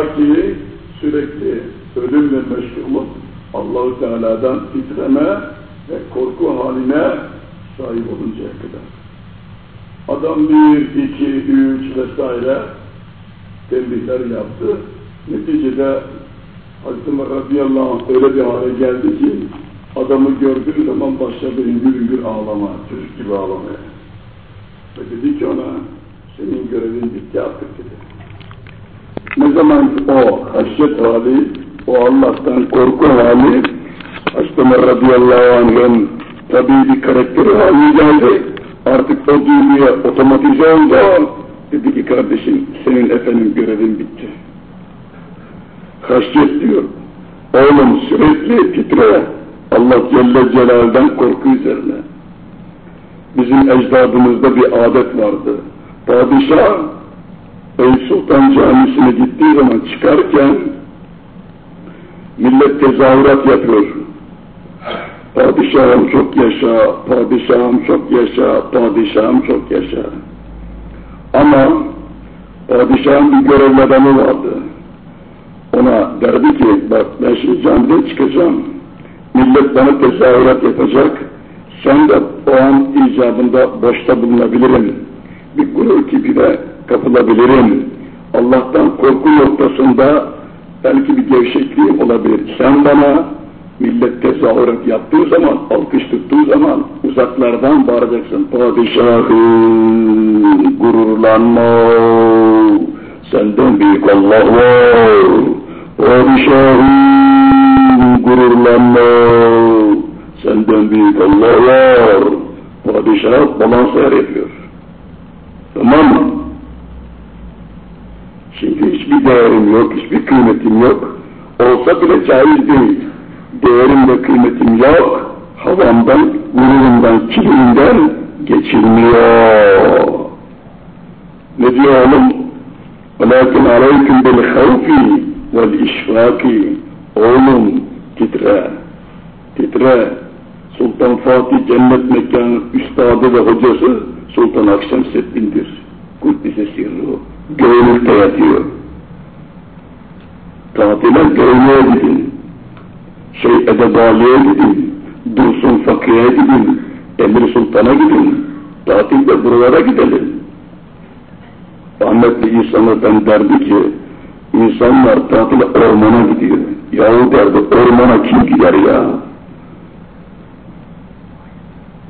Ta ki sürekli ölümle meşgul olup Allahu Teala'dan titreme ve korku haline sahip oluncaya kadar. Adam bir, iki, üç vesaire tembihler yaptı. Neticede Hazreti radıyallahu anh öyle bir hale geldi ki adamı gördüğü zaman başladı hüngür hüngür ağlama, çocuk gibi ağlamaya. Ve dedi ki ona senin görevin bitti artık dedi. Ne zaman o haşyet hali, o Allah'tan korku hali Ömer radıyallahu anh'ın tabii bir karakteri haline geldi. Artık o duyguya otomatize oldu. Dedi ki kardeşim senin efendim görevin bitti. Haşyet diyor. Oğlum sürekli titre. Allah Celle Celal'den korku üzerine. Bizim ecdadımızda bir adet vardı. Padişah Eyüp Sultan Camisi'ne gittiği zaman çıkarken millet tezahürat yapıyor. Padişahım çok yaşa, padişahım çok yaşa, padişahım çok yaşa. Ama padişahın bir görevli adamı vardı. Ona derdi ki, bak ben şimdi camiden çıkacağım. Millet bana tezahürat yapacak. Sen de o an icabında boşta bulunabilirim. Bir gurur kibine kapılabilirim. Allah'tan korku noktasında belki bir gevşekliğim olabilir. Sen bana millet tezahürat yaptığı zaman, alkış tuttuğu zaman uzaklardan bağıracaksın. Padişahım gururlanma, senden büyük Allah var. Padişahım gururlanma, senden büyük Allah var. Padişah balanslar yapıyor. Tamam mı? Şimdi hiçbir değerim yok, hiçbir kıymetim yok. Olsa bile caiz değil. Değerim ve kıymetim yok. Havamdan, gururumdan, kibrimden geçilmiyor. Ne diyor oğlum? وَلَكِنْ عَلَيْكُمْ بِالْخَوْفِ وَالْاِشْفَاقِ Oğlum titre, titre. Sultan Fatih Cennet Mekanı Üstadı ve hocası Sultan Akşemseddin'dir. Kuddise sirru. Göğünlükte yatıyor. Tatile göğünlüğe gidin. Şey Edebali'ye gidin. Dursun Fakir'e gidin. Emir Sultan'a gidin. Tatilde buralara gidelim. Rahmetli insanlar ben derdi ki insanlar tatile ormana gidiyor. Yahu derdi ormana kim gider ya?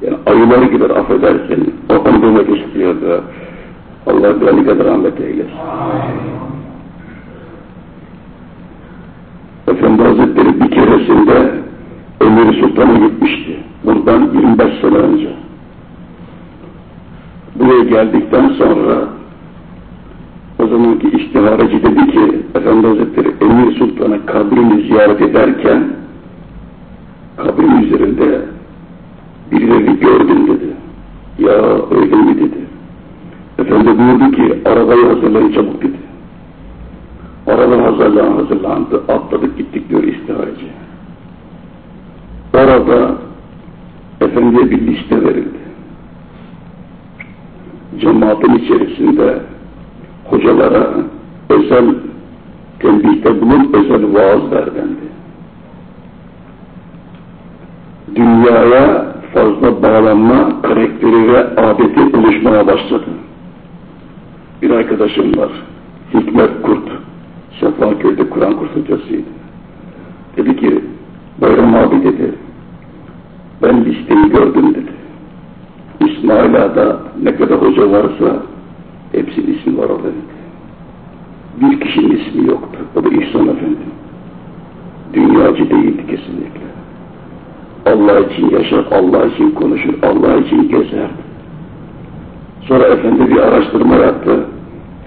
Yani ayıları gider affedersin. O onu demek istiyordu. Allah gani kadar rahmet eylesin. Efendi Hazretleri bir keresinde Emir Sultan'a gitmişti. Bundan 25 sene önce. Buraya geldikten sonra o zamanki istihareci dedi ki Efendi Hazretleri Emir Sultan'a kabrini ziyaret ederken kabrin üzerinde birilerini gördüm dedi. Ya öyle buyurdu ki arabayı hazırlayın çabuk dedi. Araba hazırlan, hazırlandı. Atladık gittik diyor istihareci. Orada Efendi'ye bir liste verildi. Cemaatin içerisinde hocalara özel tembihte bulup özel vaaz verdendi. Dünyaya fazla bağlanma karakteri ve adeti oluşmaya başladı. Bir arkadaşım var, Hikmet Kurt, Sefaköy'de Kur'an kurs hocasıydı. Dedi ki, Bayram abi dedi, ben listeyi gördüm dedi. İsmail Ağa'da ne kadar hoca varsa hepsinin ismi var orada dedi. Bir kişinin ismi yoktu, o da İhsan Efendi. Dünyacı değildi kesinlikle. Allah için yaşar, Allah için konuşur, Allah için gezerdi. Sonra efendi bir araştırma yaptı.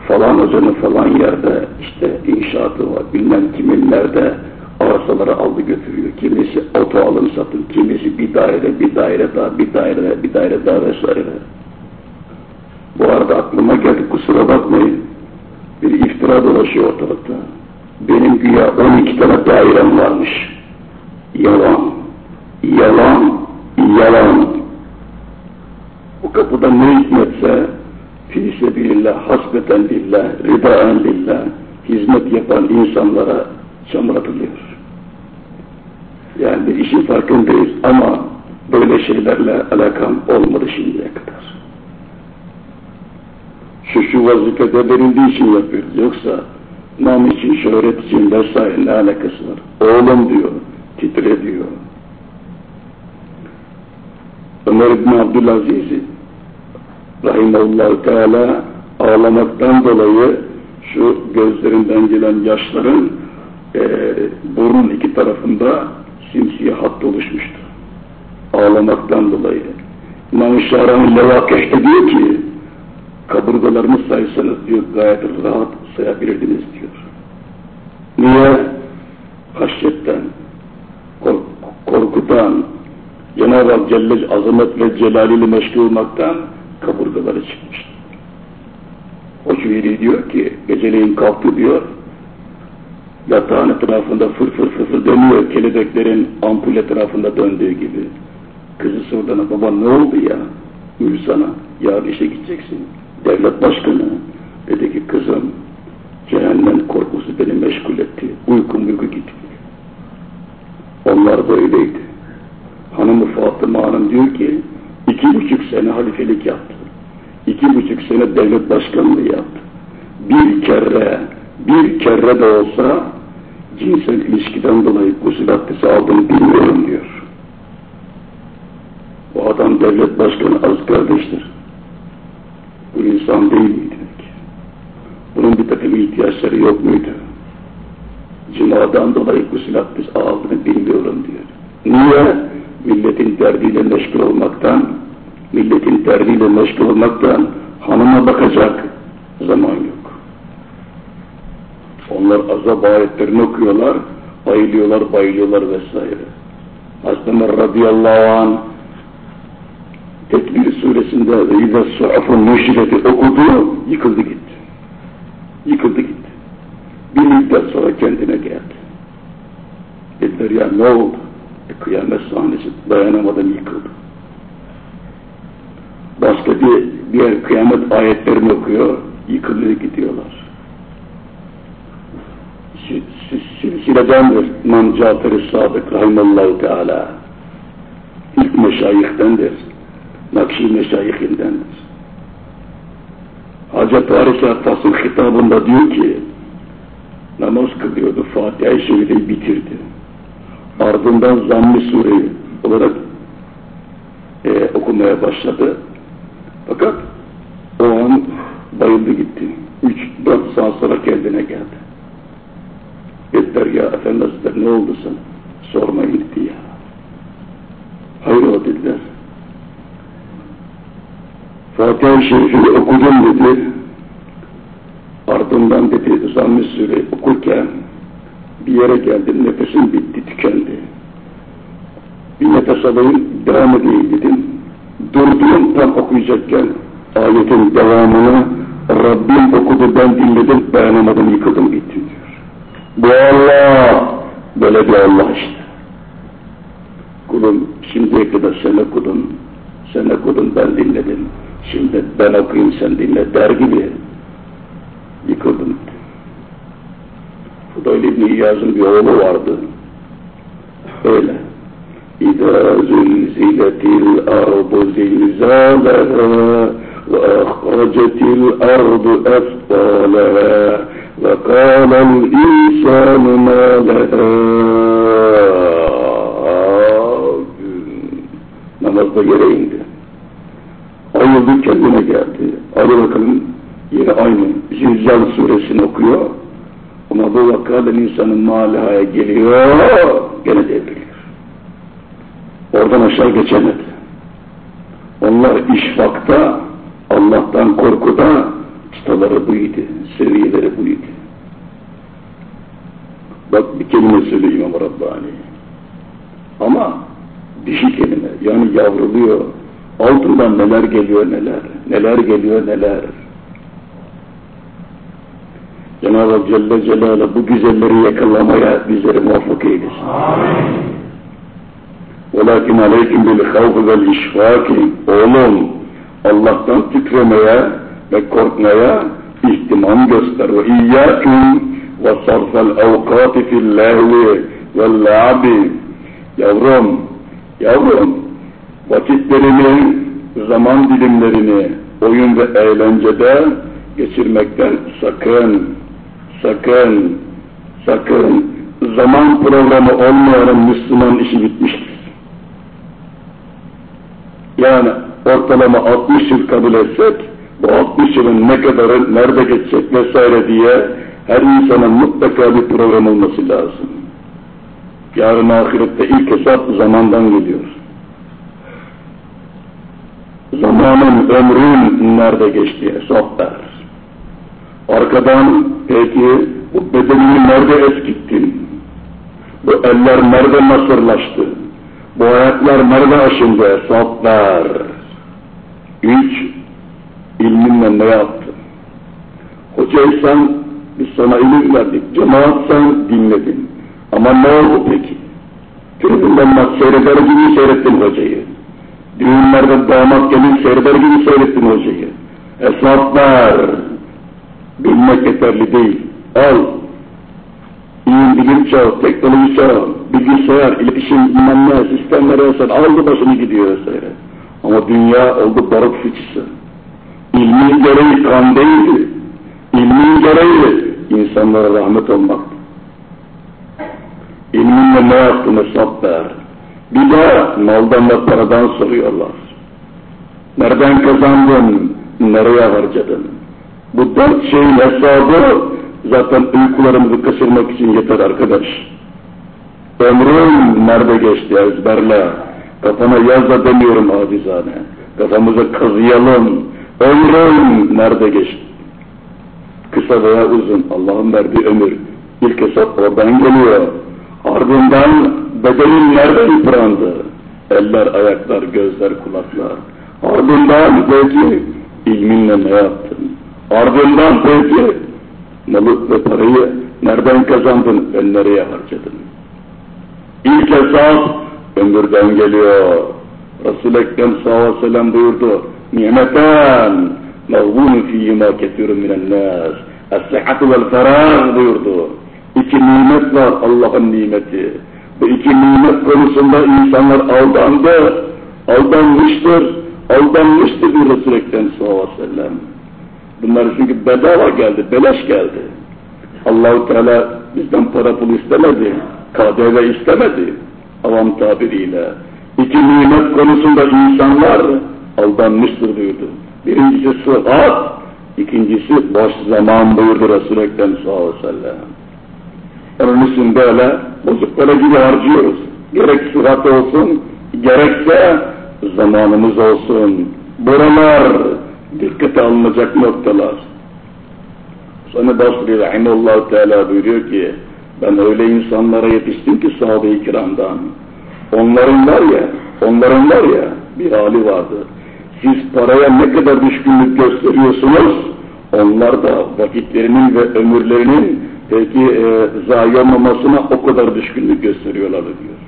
Falan hocanın falan yerde işte inşaatı var, bilmem kimin nerede arsaları aldı götürüyor. Kimisi oto alım satın, kimisi bir daire, bir daire daha, bir daire, bir daire daha vesaire. Bu arada aklıma geldi, kusura bakmayın. Bir iftira dolaşıyor ortalıkta. Benim güya 12 tane dairem varmış. Yalan, yalan, yalan. Kapıda ne hikmetse fi sebilillah, hasbeten lillah, ridaen lillah, hizmet yapan insanlara çamur atılıyor. Yani bir işin farkındayız ama böyle şeylerle alakam olmadı şimdiye kadar. Şu şu vazifede verildiği için yapıyoruz. Yoksa nam için, şöhret için vesaire ne alakası var? Oğlum diyor, titre diyor. Ömer İbni Abdülaziz Rahimahullahu Teala ağlamaktan dolayı şu gözlerinden gelen yaşların e, burun iki tarafında simsiyah hat oluşmuştu. Ağlamaktan dolayı. İmam-ı Şahrani Levakeh'te diyor ki kaburgalarını saysanız diyor gayet rahat sayabilirdiniz diyor. Niye? Haşyetten, kork korkudan, Cenab-ı Hak Celle azamet ve celaliyle meşgul olmaktan kaburgaları çıkmıştı. O şiiri diyor ki, geceleyin kalktı diyor, yatağın etrafında fır fır fır fır dönüyor, kelebeklerin ampul etrafında döndüğü gibi. Kızı sordu baba ne oldu ya? Uyusana, yarın işe gideceksin. Devlet başkanı. Dedi ki kızım, cehennem korkusu beni meşgul etti. Uykum uyku gitti. Onlar böyleydi. Hanımı Fatıma Hanım diyor ki, iki buçuk sene halifelik yaptı. İki buçuk sene devlet başkanlığı yaptı. Bir kere, bir kere de olsa cinsel ilişkiden dolayı gusül abdesti aldığını bilmiyorum diyor. Bu adam devlet başkanı az kardeştir. Bu insan değil miydi? Bunun bir takım ihtiyaçları yok muydu? Cimadan dolayı gusül abdesti aldığını bilmiyorum diyor. Niye? Milletin derdiyle meşgul olmaktan, milletin derdiyle meşgul olmaktan hanıma bakacak zaman yok. Onlar azap ayetlerini okuyorlar, bayılıyorlar, bayılıyorlar vesaire. Hazreti radıyallahu anh Tekbir suresinde İzâ su'afun müşrifeti okudu, yıkıldı gitti. Yıkıldı gitti. Bir müddet sonra kendine geldi. Dediler ya ne oldu? E, kıyamet sahnesi dayanamadan yıkıldı. Başka bir diğer kıyamet ayetlerini okuyor, yıkılıyor gidiyorlar. Silsiledendir İmam Cafer-i Sadık Rahimallahu Teala. İlk meşayihtendir. Nakşi meşayihindendir. Hacet Harekat Fasıl hitabında diyor ki namaz kılıyordu, Fatiha-i Şerife'yi bitirdi. Ardından Zamm-ı olarak e, okumaya başladı. Fakat o an bayıldı gitti. Üç, dört saat sonra kendine geldi. Dediler ya Efendi ne oldu sana? Sormayın dedi ya. Hayır o dediler. Fatiha-i Şerif'i okudum dedi. Ardından dedi Zamm-ı Sure okurken bir yere geldim nefesim bitti tükendi. Bir nefes alayım devam edeyim dedim. Durdum tam okuyacakken ayetin devamını Rabbim okudu ben dinledim dayanamadım yıkıldım gitti diyor. Bu Allah böyle bir Allah işte. Kulum şimdiye kadar sen okudun, sen okudun ben dinledim. Şimdi ben okuyayım sen dinle der gibi yıkıldım. Fudayl İbni İyaz'ın bir oğlu vardı. Öyle. Zülziletil ardu zilzâleha ve ahracetil ardu efkâleha ve kâlel insânu mâ Namazda yere indi. Ayıldı kendine geldi. Hadi bakalım yine aynı Zilzal suresini okuyor. Ama bu vakadan insanın malihaya geliyor, gene devriliyor. Oradan aşağı geçemedi. Onlar işfakta, Allah'tan korkuda çıtaları buydu, seviyeleri buydu. Bak bir kelime söylüyor İmam Rabbani. Ama dişi kelime, yani yavruluyor, altından neler geliyor neler, neler geliyor neler. Cenab-ı Celle Celaluhu bu güzelleri yakalamaya bizleri muvaffak eylesin. Amin. وَلَكِنْ عَلَيْكُمْ بِالْخَوْفِ وَالْاِشْفَاكِ Oğlum, Allah'tan titremeye ve korkmaya ihtimam göster. Ve iyyâküm وصرف الأوقات في اللهو واللعب Yavrum, yavrum, vakitlerini, zaman dilimlerini oyun ve eğlencede geçirmekten sakın, sakın, sakın zaman programı olmayan Müslüman işi bitmiştir. Yani ortalama 60 yıl kabul etsek, bu 60 yılın ne kadarı nerede geçecek vesaire diye her insanın mutlaka bir program olması lazım. Yarın ahirette ilk hesap zamandan geliyor. Zamanın, ömrün nerede geçti hesap ver. Arkadan peki bu bedenini nerede eskittin? Bu eller nerede nasırlaştı? Bu ayaklar nerede aşındı? Hesap ver. Üç, ilminle ne yaptın? Hocaysan biz sana ilim verdik, cemaatsan dinledin. Ama ne oldu peki? Tribünden maç seyreder gibi seyrettin hocayı. Düğünlerde damat gelin seyreder gibi seyrettin hocayı. Ver. Bilmek yeterli değil. Al. Bilim çağı, teknoloji çağı, bilgisayar, iletişim, bilmem ne, sistemlere sen aldı başını gidiyor vesaire. Ama dünya oldu barut fıçısı. İlmin gereği kan değildi. İlmin gereği insanlara rahmet olmaktı. İlminle ne yaptın hesap ver. Bir de maldan ve paradan soruyorlar. Nereden kazandın, nereye harcadın? Bu dört şeyin hesabı zaten uykularımızı kaçırmak için yeter arkadaş. Ömrün nerede geçti ezberle. Kafana yaz da demiyorum acizane. Kafamıza kazıyalım. Ömrün nerede geçti? Kısa veya uzun Allah'ın verdiği ömür. İlk hesap oradan geliyor. Ardından bedenin nerede yıprandı? Eller, ayaklar, gözler, kulaklar. Ardından belki ilminle ne yaptın? Ardından belki malı ve parayı nereden kazandın ve nereye harcadın? İlk hesap ömürden geliyor. Resul-i Ekrem sallallahu aleyhi ve sellem buyurdu. Nimeten mevhûnü fîhîmâ kethîrun minennâs. Es-sıhhatu vel ferâh buyurdu. İki nimet var Allah'ın nimeti. Bu iki nimet konusunda insanlar aldandı, aldanmıştır, aldanmıştır bir Resul-i Ekrem sallallahu aleyhi ve sellem. Bunlar çünkü bedava geldi, beleş geldi. Allahu Teala bizden para pul istemedi, KDV istemedi avam tabiriyle. İki nimet konusunda insanlar aldanmıştır buyurdu. Birincisi sıhhat, ikincisi boş zaman buyurdu Resul-i Ekrem sallallahu aleyhi ve sellem. Onun için böyle bozuk para gibi harcıyoruz. Gerek sıhhat olsun, gerekse zamanımız olsun. Buralar dikkate alınacak noktalar. Sonra Basri Rahimullah Teala buyuruyor ki ben öyle insanlara yetiştim ki sahabe-i kiramdan. Onların var ya, onların var ya bir hali vardı. Siz paraya ne kadar düşkünlük gösteriyorsunuz, onlar da vakitlerinin ve ömürlerinin peki e, zayi o kadar düşkünlük gösteriyorlar diyor.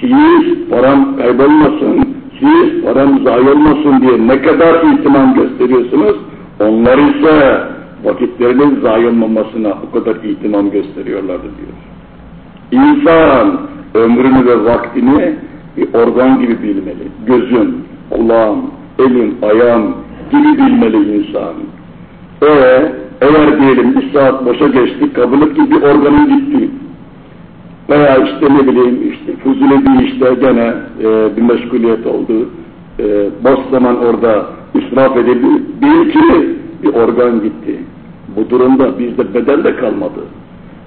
Siz param kaybolmasın, siz param zayi olmasın diye ne kadar ihtimam gösteriyorsunuz, onlar ise vakitlerinin zayi olmamasına o kadar ihtimam gösteriyorlardı diyor. İnsan ömrünü ve vaktini bir organ gibi bilmeli. Gözün, kulağın, elin, ayağın gibi bilmeli insan. Ee, eğer diyelim bir saat boşa geçti, ki bir organın gitti. Veya işte ne bileyim işte fuzuli bir işte gene e, bir meşguliyet oldu. E, boş zaman orada israf edildi. Bir ki bir organ gitti. Bu durumda bizde beden de kalmadı.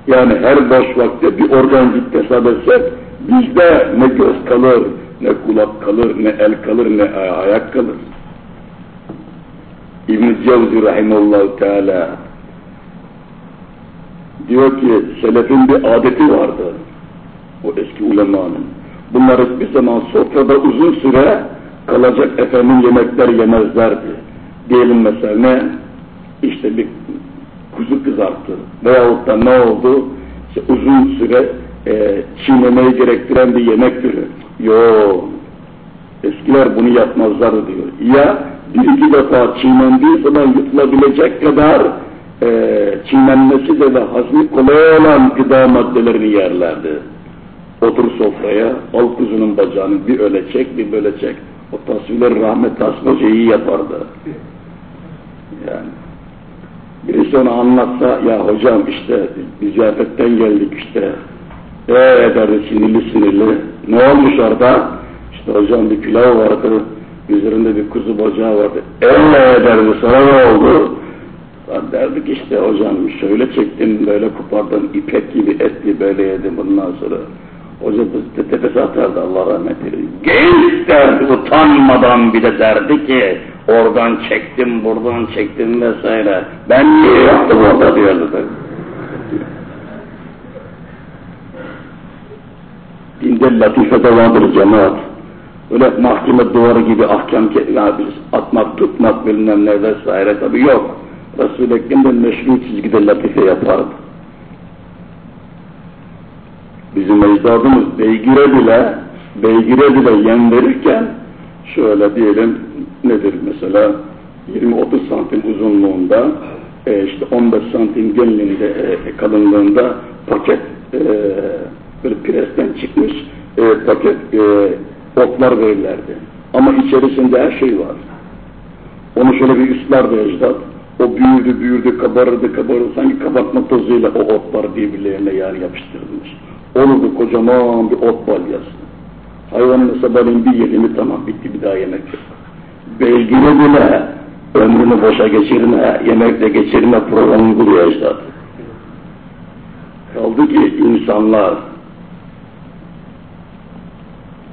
Yani her boş vakte bir organ gitti hesap etsek bizde ne göz kalır, ne kulak kalır, ne el kalır, ne ayak kalır. İbn-i Cevzi Rahimullahu Teala diyor ki selefin bir adeti vardı o eski ulemanın. Bunlar hiçbir zaman sofrada uzun süre kalacak efendim yemekler yemezlerdi. Diyelim mesela ne? İşte bir kuzu kızarttı veyahut da ne oldu? İşte uzun süre e, çiğnemeyi gerektiren bir yemek türü. Yok. Eskiler bunu yapmazlardı diyor. Ya bir iki defa çiğnendiği zaman yutulabilecek kadar e, çiğnenmesi de ve hazmi kolay olan gıda maddelerini yerlerdi. Otur sofraya, al kuzunun bacağını bir öyle çek, bir böyle çek. O tasvirleri rahmet tasma iyi yapardı. Yani birisi onu anlatsa, ya hocam işte biz ziyafetten geldik işte, eee derdi sinirli sinirli, ne olmuş orada? İşte hocam bir pilav vardı, üzerinde bir kuzu bacağı vardı. Eee derdi, sana ne oldu? Ben derdik işte hocam şöyle çektim, böyle kopardım, ipek gibi etli böyle yedim bundan sonra. Hoca tepesi atardı Allah rahmet eylesin. Genç derdi utanmadan bir de derdi ki oradan çektim, buradan çektim vesaire. Ben niye yaptım orada diyordu. Dinde latife de vardır cemaat. Öyle mahkeme duvarı gibi ahkam yani atmak, tutmak bilmem ne vesaire tabi yok. Resul-i Ekrem de meşru çizgide latife yapardı. Bizim ecdadımız beygire bile, beygire bile yem verirken şöyle diyelim nedir mesela 20-30 santim uzunluğunda e, işte 15 santim genliğinde e, kalınlığında paket e, böyle presten çıkmış e, paket e, otlar verirlerdi. Ama içerisinde her şey var. Onu şöyle bir üstlerdi ecdat. O büyüdü, büyüdü, kabarırdı, kabarırdı. Sanki kabartma tozuyla o otlar birbirlerine yer yapıştırılmış. Olurdu kocaman bir ot balyası. Hayvanın sabahleyin bir yedi tamam bitti bir daha yemek yok. Beygine bile ömrünü boşa geçirme, yemekle geçirme programı kuruyor üstad. Kaldı ki insanlar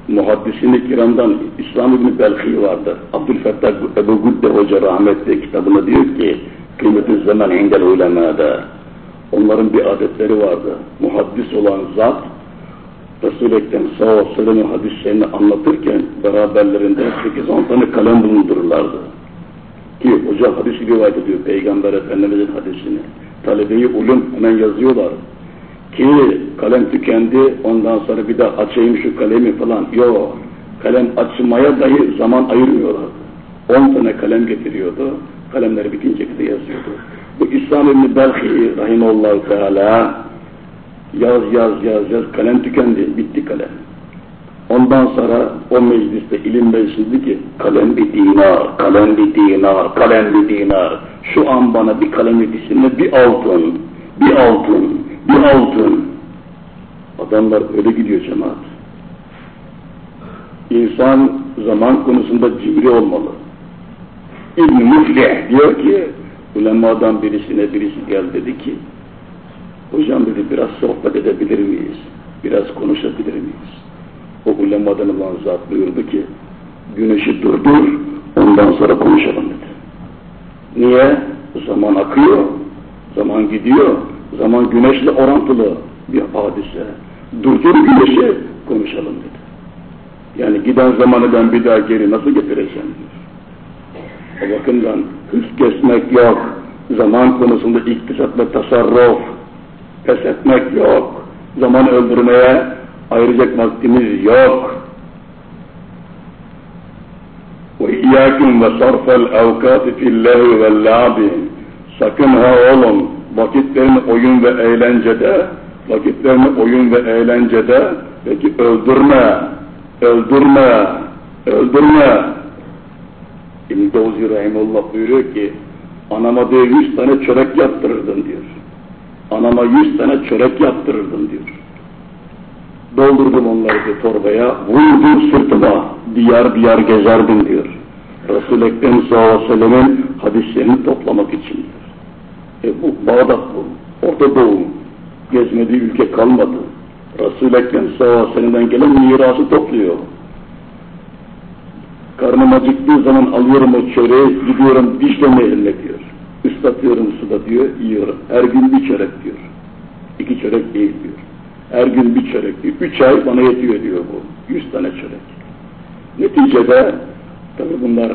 muhaddisini kiramdan İslam İbni Belhi vardır. Abdülfettah Ebu Gudde Hoca rahmetli kitabında diyor ki kıymetli zaman engel ulemada onların bir adetleri vardı. Muhaddis olan zat Resul-i Ekrem sallallahu hadislerini anlatırken beraberlerinde 8-10 tane kalem bulundururlardı. Ki hoca hadisi rivayet ediyor Peygamber Efendimiz'in hadisini. Talebeyi ulum hemen yazıyorlar. Ki kalem tükendi ondan sonra bir daha açayım şu kalemi falan. Yok. Kalem açmaya dahi zaman ayırmıyorlardı. 10 tane kalem getiriyordu. Kalemleri bitince de yazıyordu. Bu İslam İbni Belhi Rahimallahu Teala yaz yaz yaz yaz kalem tükendi. Bitti kalem. Ondan sonra o mecliste ilim meclisi ki kalem bir dinar, kalem bir dinar, kalem bir dinar. Şu an bana bir kalem yetişsinler bir altın, bir altın, bir altın. Adamlar öyle gidiyor cemaat. İnsan zaman konusunda cimri olmalı. İbn-i Muflih diyor ki, ulemadan birisine birisi gel dedi ki, hocam dedi biraz sohbet edebilir miyiz? Biraz konuşabilir miyiz? O ulemadan olan zat buyurdu ki, güneşi durdur, ondan sonra konuşalım dedi. Niye? Zaman akıyor, zaman gidiyor, zaman güneşle orantılı bir hadise. Durdur güneşi, konuşalım dedi. Yani giden zamanı ben bir daha geri nasıl getireceğim diyor. O bakımdan hız kesmek yok, zaman konusunda iktisat ve tasarruf, pes etmek yok, zaman öldürmeye ayıracak vaktimiz yok. وَاِيَّاكُمْ وَصَرْفَ الْاَوْكَاتِ فِي اللّٰهِ وَاللّٰبِ Sakın ha oğlum, vakitlerini oyun ve eğlencede, vakitlerini oyun ve eğlencede, peki öldürme, öldürme, öldürme. İbn-i Davuz Rahimullah buyuruyor ki, anama diyor yüz tane çörek yaptırırdın diyor. Anama yüz tane çörek yaptırırdın diyor. Doldurdum onları bir torbaya, vurdum sırtıma, diyar diyar gezerdim diyor. Resul-i Ekrem sallallahu aleyhi ve sellem'in hadislerini toplamak için diyor. E bu Bağdat bu, Orta Doğu, gezmediği ülke kalmadı. Resul-i Ekrem sallallahu gelen mirası topluyor. Karnım acıktığı zaman alıyorum o çöreği, gidiyorum Dicle Nehri'ne diyor. Islatıyorum suda diyor, yiyorum. Her gün bir çörek diyor. İki çörek değil diyor. Her gün bir çörek diyor. Üç ay bana yetiyor diyor bu. Yüz tane çörek. Neticede tabi bunlar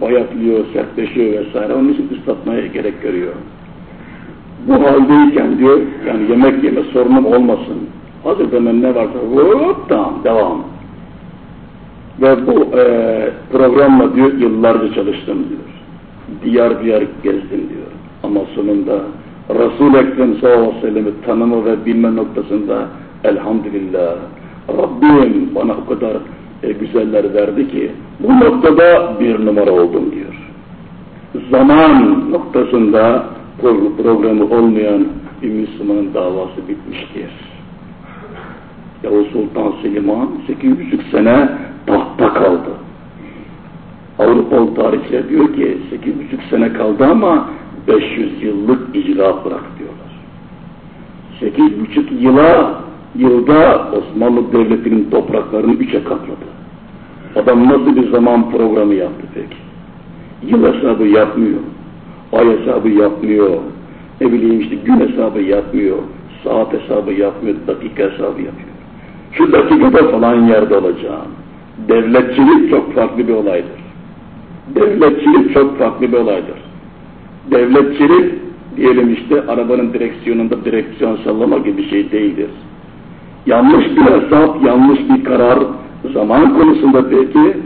bayatlıyor, sertleşiyor vesaire. Onun için ıslatmaya gerek görüyor. Bu haldeyken diyor, yani yemek yeme sorunum olmasın. Hazır hemen ne varsa hop tamam devam. Ve bu e, programla diyor yıllarca çalıştım diyor. Diyar diyar gezdim diyor. Ama sonunda Resul-i Ekrem sallallahu aleyhi ve tanıma ve bilme noktasında elhamdülillah Rabbim bana o kadar e, güzeller verdi ki bu noktada bir numara oldum diyor. Zaman noktasında programı olmayan bir Müslümanın davası bitmiştir. Yavuz Sultan Selim'an 8,5 sene tahtta kaldı. Avrupalı tarihçiler diyor ki 8,5 sene kaldı ama 500 yıllık icra bırak diyorlar. 8,5 yıla yılda Osmanlı Devleti'nin topraklarını üçe katladı. Adam nasıl bir zaman programı yaptı peki? Yıl hesabı yapmıyor, ay hesabı yapmıyor, ne bileyim işte gün hesabı yapmıyor, saat hesabı yapmıyor, dakika hesabı yapıyor. Şu dakikada falan yerde olacağım. Devletçilik çok farklı bir olaydır. Devletçilik çok farklı bir olaydır. Devletçilik diyelim işte arabanın direksiyonunda direksiyon sallama gibi bir şey değildir. Yanlış bir hesap, yanlış bir karar zaman konusunda peki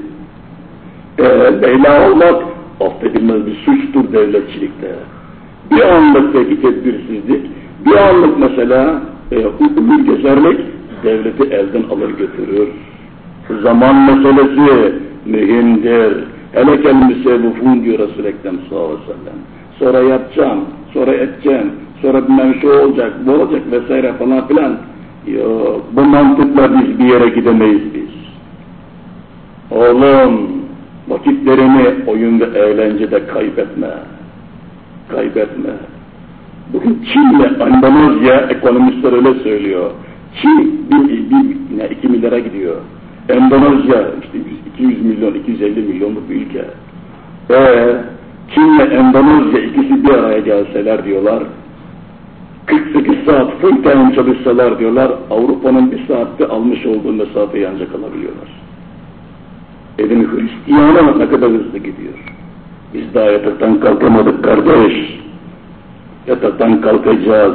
e, Leyla olmak affedilmez bir suçtur devletçilikte. Bir anlık peki tedbirsizlik, bir anlık mesela e, uyur gezerlik devleti elden alır götürür. Zaman meselesi mühimdir. Hele kendisi bu diyor Resul-i Ekrem sallallahu aleyhi ve sellem. Sonra yapacağım, sonra edeceğim, sonra bilmem şu olacak, bu olacak vesaire falan filan. Yok, bu mantıkla biz bir yere gidemeyiz biz. Oğlum, vakitlerini oyun ve eğlencede kaybetme. Kaybetme. Bugün Çin'le Endonezya ekonomistler öyle söylüyor. Çin bir, bir, bir, iki milyara gidiyor. Endonezya işte 200 milyon, 250 milyonluk bir ülke. Ee, Çin'le Endonezya ikisi bir araya gelseler diyorlar, 48 saat full time çalışsalar diyorlar, Avrupa'nın bir saatte almış olduğu mesafeyi ancak alabiliyorlar. Evin Hristiyan'a ne kadar hızlı gidiyor. Biz daha yataktan kalkamadık kardeş. Yataktan kalkacağız,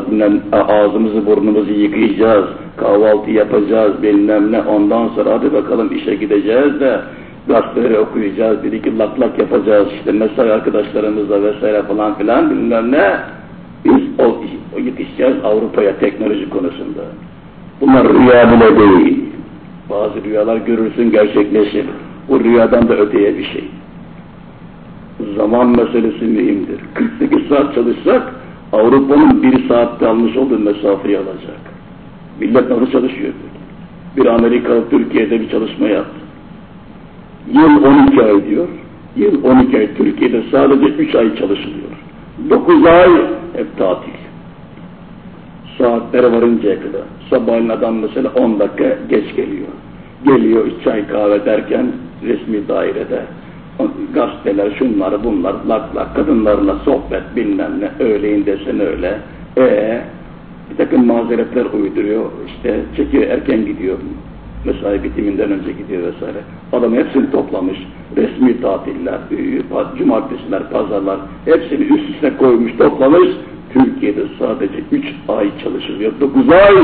ağzımızı burnumuzu yıkayacağız, kahvaltı yapacağız bilmem ne, ondan sonra hadi bakalım işe gideceğiz de gazeteleri okuyacağız, bir iki lak lak yapacağız, işte mesai arkadaşlarımızla vesaire falan filan bilmem ne. Biz o, o yetişeceğiz Avrupa'ya teknoloji konusunda. Bunlar rüya bile değil. Bazı rüyalar görürsün gerçekleşir. Bu rüyadan da öteye bir şey. Zaman meselesi mühimdir. 48 saat çalışsak Avrupa'nın bir saatte almış olduğu mesafeyi alacak. Millet nasıl çalışıyor Bir Amerika Türkiye'de bir çalışma yaptı. Yıl 12 ay diyor. Yıl 12 ay. Türkiye'de sadece 3 ay çalışılıyor. 9 ay hep tatil. Saatlere varıncaya kadar. Sabahleyin adam mesela 10 dakika geç geliyor. Geliyor çay kahve derken resmi dairede gazeteler, şunlar bunlar, lak lak, kadınlarla sohbet bilmem ne, öğleyin desen öyle. E bir takım mazeretler uyduruyor, işte çekiyor, erken gidiyor, mesai bitiminden önce gidiyor vesaire. Adam hepsini toplamış, resmi tatiller, cumartesiler, pazarlar, hepsini üst üste koymuş, toplamış. Türkiye'de sadece üç ay çalışılıyor, dokuz ay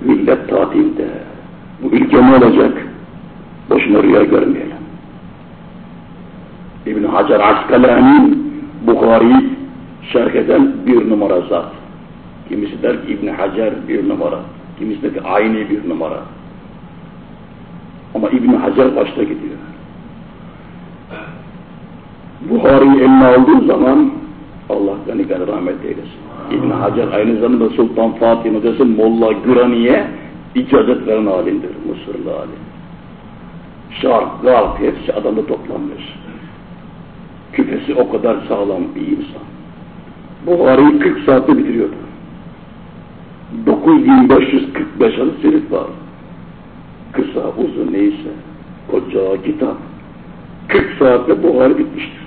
millet tatilde. Bu ülke ne olacak? Boşuna rüya görmeyelim. İbn Hacer Askalani Bukhari şerh eden bir numara zat. Kimisi der ki İbn Hacer bir numara. Kimisi der ki aynı bir numara. Ama İbn Hacer başta gidiyor. Buhari'yi eline aldığı zaman Allah gani gani rahmet eylesin. İbn Hacer aynı zamanda Sultan Fatih Hocası Molla Gürani'ye icazet veren alimdir. Mısırlı alim. Şark, garp hepsi adamı toplanmış. Küfesi o kadar sağlam bir insan. Buhari'yi 40 saatte bitiriyordu. 9545 hadis şerif var. Kısa, uzun neyse. Koca kitap. 40 saatte Buhari bitmiştir.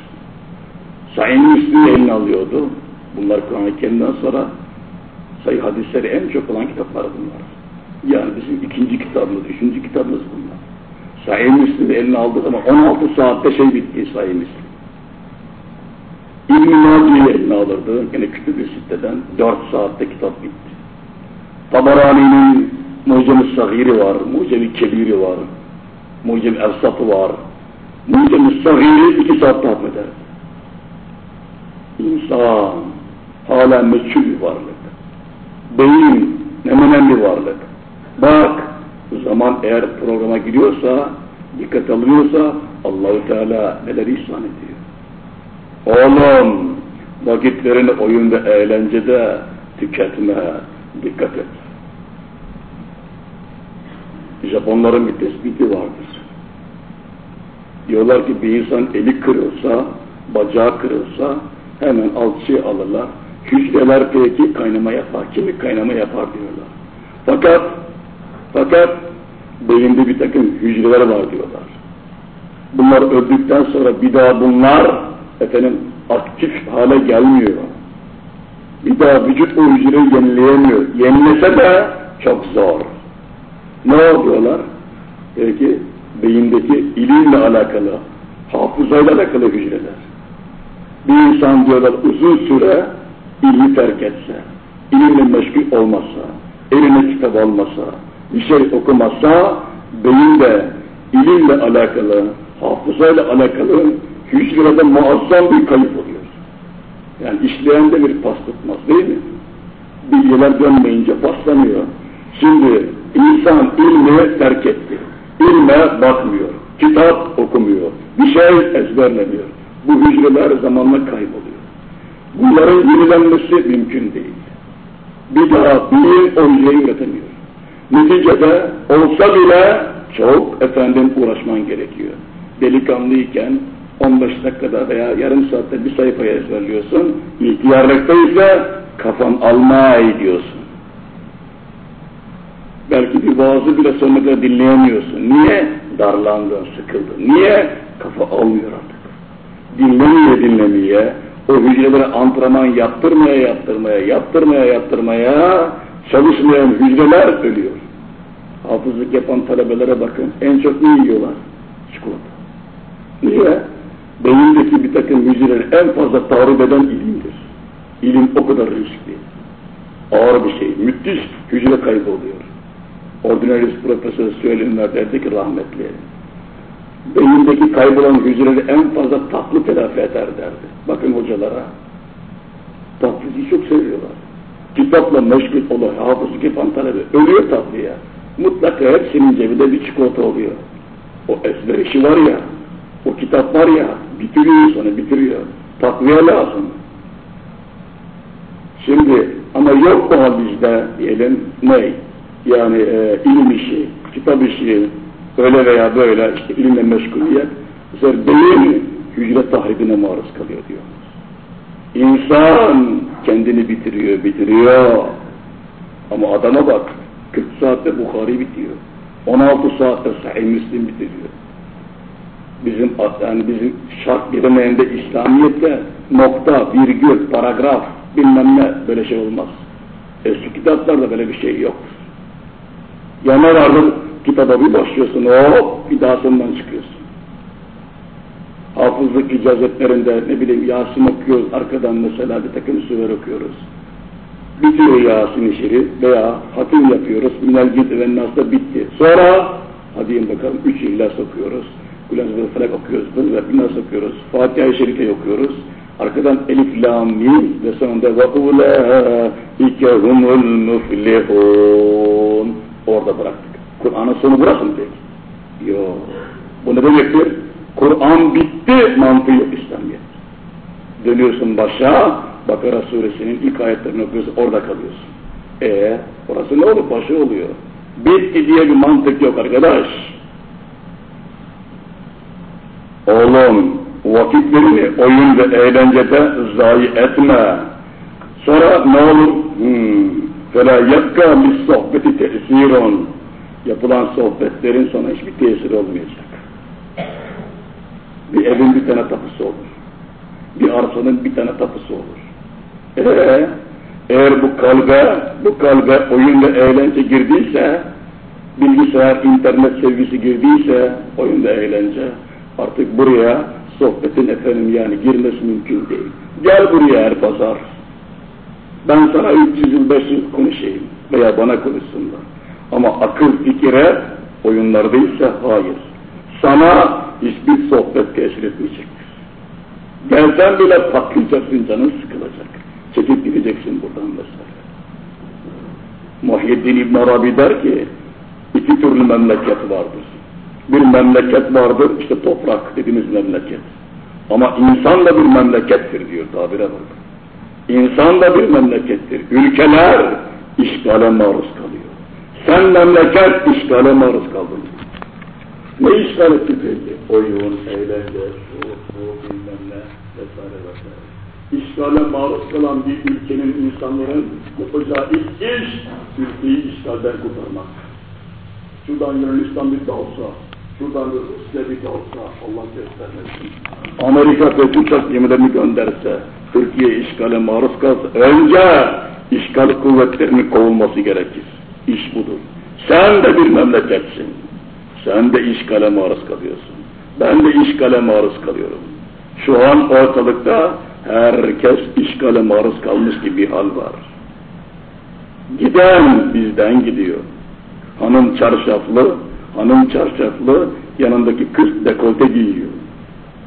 Sayın Müslüm'ü eline alıyordu. Bunlar Kur'an-ı Kerim'den sonra sayı hadisleri en çok olan kitaplar bunlar. Yani bizim ikinci kitabımız, üçüncü kitabımız bunlar. Sahih Müslim'i eline aldığı zaman 16 saatte şey bitti Sahih Müslim. İbn-i Naci'yi eline alırdı. Yine küçük bir siteden 4 saatte kitap bitti. Tabarani'nin Mucem-i Sagiri var, Mucem-i Kebiri var, Mucem-i Efsatı var. Mucem-i Sagiri 2 saatte hatmeder. İnsan hala meçhul bir varlık. Beyin hemen bir varlık. Bak, zaman eğer programa giriyorsa, dikkat alıyorsa Allahu Teala neler ihsan ediyor. Oğlum, vakitlerini oyun eğlencede tüketme, dikkat et. Japonların bir tespiti vardır. Diyorlar ki bir insan eli kırılsa, bacağı kırılsa hemen alçıyı alırlar. Hücreler peki kaynama yapar. Kimi kaynama yapar diyorlar. Fakat fakat beyinde bir takım hücreler var diyorlar. Bunlar öldükten sonra bir daha bunlar efendim aktif hale gelmiyor. Bir daha vücut o hücreyi yenileyemiyor. Yenilese de çok zor. Ne oluyorlar? Peki beyindeki ilimle alakalı, hafızayla alakalı hücreler. Bir insan diyorlar uzun süre ilmi terk etse, ilimle meşgul olmasa, eline kitap almasa, bir şey okumasa, beyinde ilimle alakalı, hafızayla alakalı hücrede muazzam bir kayıp oluyor. Yani işleyende bir pas tutmaz değil mi? Bilgiler dönmeyince paslanıyor. Şimdi insan ilmi terk etti. İlme bakmıyor. Kitap okumuyor. Bir şey ezberlemiyor. Bu hücreler zamanla kayboluyor. Bunların yenilenmesi mümkün değil. Bir daha bilim o hücreyi. Neticede olsa bile çok efendim uğraşman gerekiyor. Delikanlıyken 15 dakikada veya yarım saatte bir sayfayı ezberliyorsun. İhtiyarlıkta ise kafan almay diyorsun. Belki bir vaazı bile sonuna kadar dinleyemiyorsun. Niye? Darlandın, sıkıldın. Niye? Kafa almıyor artık. Dinlemeye dinlemeye, o hücrelere antrenman yaptırmaya yaptırmaya, yaptırmaya yaptırmaya çalışmayan hücreler ölüyor. Hafızlık yapan talebelere bakın. En çok ne yiyorlar? Çikolata. Niye? Beyindeki bir takım hücreleri en fazla tahrip eden ilimdir. İlim o kadar riskli. Ağır bir şey. Müthiş hücre kayboluyor. Ordinaris Profesör Söylenler derdi ki rahmetli. Beyindeki kaybolan hücreleri en fazla tatlı telafi eder derdi. Bakın hocalara. Tatlıyı çok seviyorlar. Kitapla meşgul olan hafızlık yapan talebe ölüyor tatlıya. Mutlaka hepsinin cebinde bir çikolata oluyor. O ezber işi var ya, o kitap var ya, bitiriyor sonra bitiriyor. Takviye lazım. Şimdi ama yok o bizde diyelim ne? Yani e, ilim işi, kitap işi, öyle veya böyle işte ilimle meşguliyet, mesela beyin hücre tahribine maruz kalıyor diyor. İnsan kendini bitiriyor, bitiriyor. Ama adama bak, 40 saatte Bukhari bitiyor. 16 saatte Sahih Müslim bitiriyor. Bizim yani bizim şart giremeyende İslamiyet'te nokta, virgül, paragraf, bilmem ne böyle şey olmaz. Eski kitaplarda böyle bir şey yok. Ya ne vardır? Kitaba bir başlıyorsun, hop bir daha sondan çıkıyorsun. Hafızlık icazetlerinde ne bileyim Yasin okuyoruz, arkadan mesela bir takım süver okuyoruz bitiyor Yasin-i veya hatim yapıyoruz. Minel Cid ve Nas'ta bitti. Sonra hadi bakalım üç ilah sokuyoruz. Kulâzı Felak okuyoruz. Ve Bilnas okuyoruz. Fatiha-i Şerif'e okuyoruz. Arkadan Elif, Lam, Mim ve sonunda ve ulâike humul muflihûn. Orada bıraktık. Kur'an'ın sonu burası mı peki? Yok. Bu ne demektir? Kur'an bitti mantığı yok İslamiyet. Dönüyorsun başa, Bakara suresinin ilk ayetlerini okuyorsun, orada kalıyorsun. E orası ne olur? Başı oluyor. Bitti diye bir mantık yok arkadaş. Oğlum, vakitlerini oyun ve eğlencede zayi etme. Sonra ne olur? Hmm. Fela yakka mis sohbeti tesirun. Yapılan sohbetlerin sonra hiçbir tesiri olmayacak. Bir evin bir tane tapusu olur. Bir arsanın bir tane tapusu olur. Ee, eğer bu kalbe, bu kalbe oyun eğlence girdiyse, bilgisayar, internet sevgisi girdiyse, oyun eğlence, artık buraya sohbetin efendim yani girmesi mümkün değil. Gel buraya her pazar. Ben sana 300 yıl 500 yıl konuşayım veya bana konuşsunlar. Ama akıl fikire oyunlardaysa hayır. Sana hiçbir sohbet teşhir etmeyecektir. Gelsen bile patlayacaksın, canın sıkılacak. Çekip gideceksin buradan mesela. Muhyiddin İbn Arabi der ki, iki türlü memleket vardır. Bir memleket vardır, işte toprak dediğimiz memleket. Ama insan da bir memlekettir diyor tabire bak. İnsan da bir memlekettir. Ülkeler işgale maruz kalıyor. Sen memleket işgale maruz kaldın. Ne işgal etti peki? Oyun, eğlence, şu, bu, bilmem ne, vesaire vesaire. İşgale maruz kalan bir ülkenin insanların yapacağı ilk iş, ülkeyi işgalden kurtarmak. Şuradan Yunanistan bir dalsa, şuradan bir Rusya bir dalsa, Allah göstermesin. Amerika uçak gemilerini gönderse, Türkiye işgale maruz kalsa, önce işgal kuvvetlerinin kovulması gerekir. İş budur. Sen de bir memleketsin. Sen de işgale maruz kalıyorsun. Ben de işgale maruz kalıyorum. Şu an ortalıkta herkes işgale maruz kalmış gibi bir hal var. Giden bizden gidiyor. Hanım çarşaflı, hanım çarşaflı, yanındaki kız dekolte giyiyor.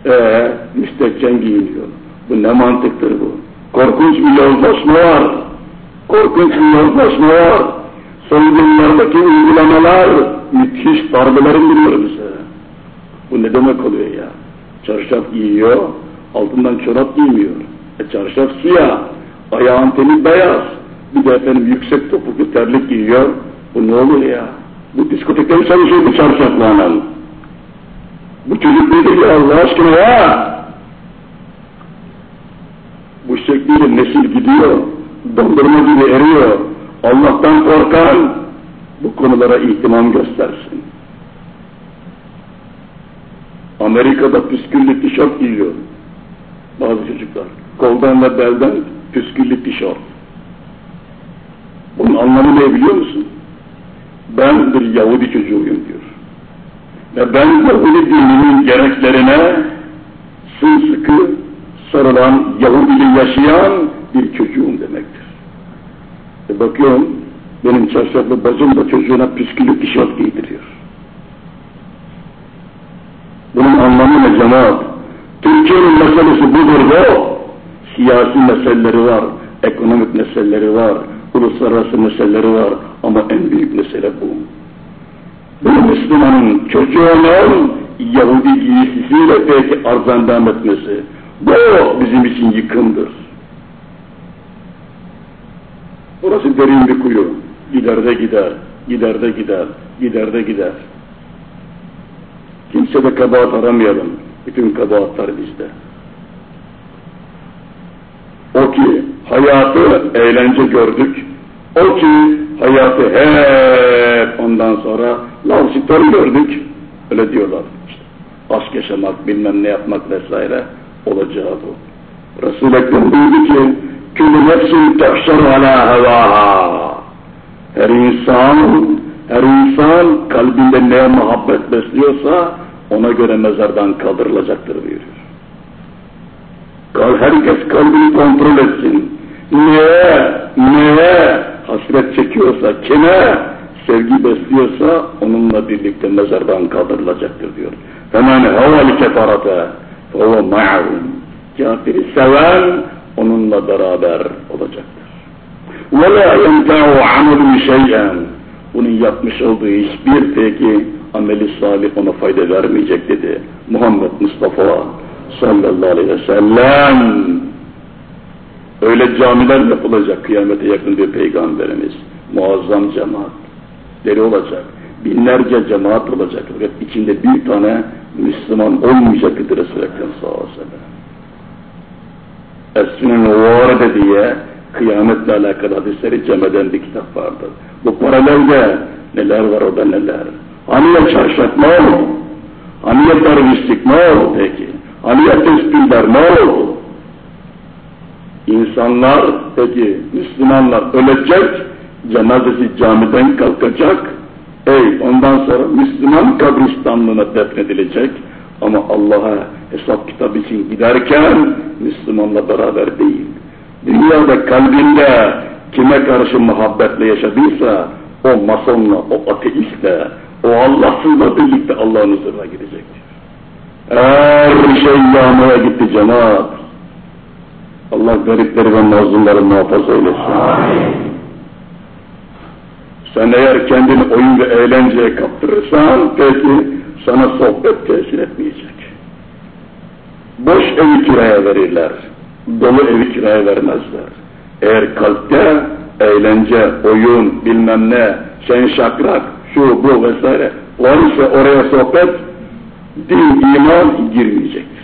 Ee, müstehcen giyiniyor. Bu ne mantıktır bu? Korkunç bir yozlaşma var. Korkunç bir yozlaşma var. Son günlerdeki uygulamalar müthiş darbeler indiriyor bize. Bu ne demek oluyor ya? Çarşaf giyiyor, altından çorap giymiyor. E çarşaf siyah, ayağın teni beyaz. Bir de efendim yüksek topuklu terlik giyiyor. Bu ne oluyor ya? Bu diskotekleri çalışıyor bu çarşafla Bu çocuk nedir ya Allah aşkına ya? Bu şekliyle nesil gidiyor, dondurma gibi eriyor. Allah'tan korkan bu konulara ihtimam göstersin. Amerika'da püsküllü tişört giyiyor bazı çocuklar. Koldan ve belden püsküllü tişört. Bunun anlamı ne biliyor musun? Ben bir Yahudi çocuğuyum diyor. Ve ben Yahudi dininin gereklerine sımsıkı sarılan, Yahudili yaşayan bir çocuğum demektir. E bakıyorum, benim çarşaflı bacım da çocuğuna püskülü tişört giydiriyor. Bunun anlamı ne cemaat? Türkiye'nin meselesi budur bu. Siyasi meseleleri var, ekonomik meseleleri var, uluslararası meseleleri var ama en büyük mesele bu. Bu Müslümanın çocuğunun Yahudi giysisiyle belki arzandam etmesi, bu bizim için yıkımdır. Burası derin bir kuyu. Gider de gider, gider de gider, gider de gider. Kimse de kabahat aramayalım. Bütün kabahatlar bizde. O ki hayatı eğlence gördük. O ki hayatı hep ondan sonra lavsitör gördük. Öyle diyorlar. İşte, aşk yaşamak, bilmem ne yapmak vesaire olacağı bu. Resul-i Ekrem buyurdu ki Külü nefsin tehşer ala hevaha Her insan, her insan kalbinde neye muhabbet besliyorsa ona göre mezardan kaldırılacaktır buyuruyor. Kal, herkes kalbini kontrol etsin. Neye, neye hasret çekiyorsa, kime sevgi besliyorsa onunla birlikte mezardan kaldırılacaktır diyor. Hemen havali kefarate ve ma'hum. Kafiri seven onunla beraber olacaktır. Ve la yenta'u amelu şey'en. Bunun yapmış olduğu hiçbir peki ameli salih ona fayda vermeyecek dedi. Muhammed Mustafa sallallahu aleyhi ve sellem öyle camiler yapılacak kıyamete yakın bir peygamberimiz. Muazzam cemaat. Deri olacak. Binlerce cemaat olacak. Fakat içinde bir tane Müslüman olmayacak dedi Resul-i Ekrem sallallahu aleyhi ve diye kıyametle alakalı hadisleri cem eden bir kitap vardır. Bu paralelde neler var orada neler. Ya çarşaf ne oldu? Ya dervişlik ne oldu peki? Ya tespihler ne oldu? İnsanlar peki Müslümanlar ölecek, cenazesi camiden kalkacak, Ey ondan sonra Müslüman kabristanlığına defnedilecek ama Allah'a hesap kitabı için giderken Müslümanla beraber değil. Dünyada kalbinde kime karşı muhabbetle yaşadıysa o masonla, o ateistle, o Allahsızla birlikte Allah'ın huzuruna gidecektir. Her şey yağmaya gitti cemaat. Allah garipleri ve mazlumları muhafaza eylesin. Amin. Sen eğer kendini oyun ve eğlenceye kaptırırsan peki sana sohbet tesir etmeyecek. Boş evi kiraya verirler. Dolu evi kiraya vermezler. Eğer kalpte eğlence, oyun, bilmem ne, şen şakrak, şu bu vesaire var ise oraya sohbet din, iman girmeyecektir.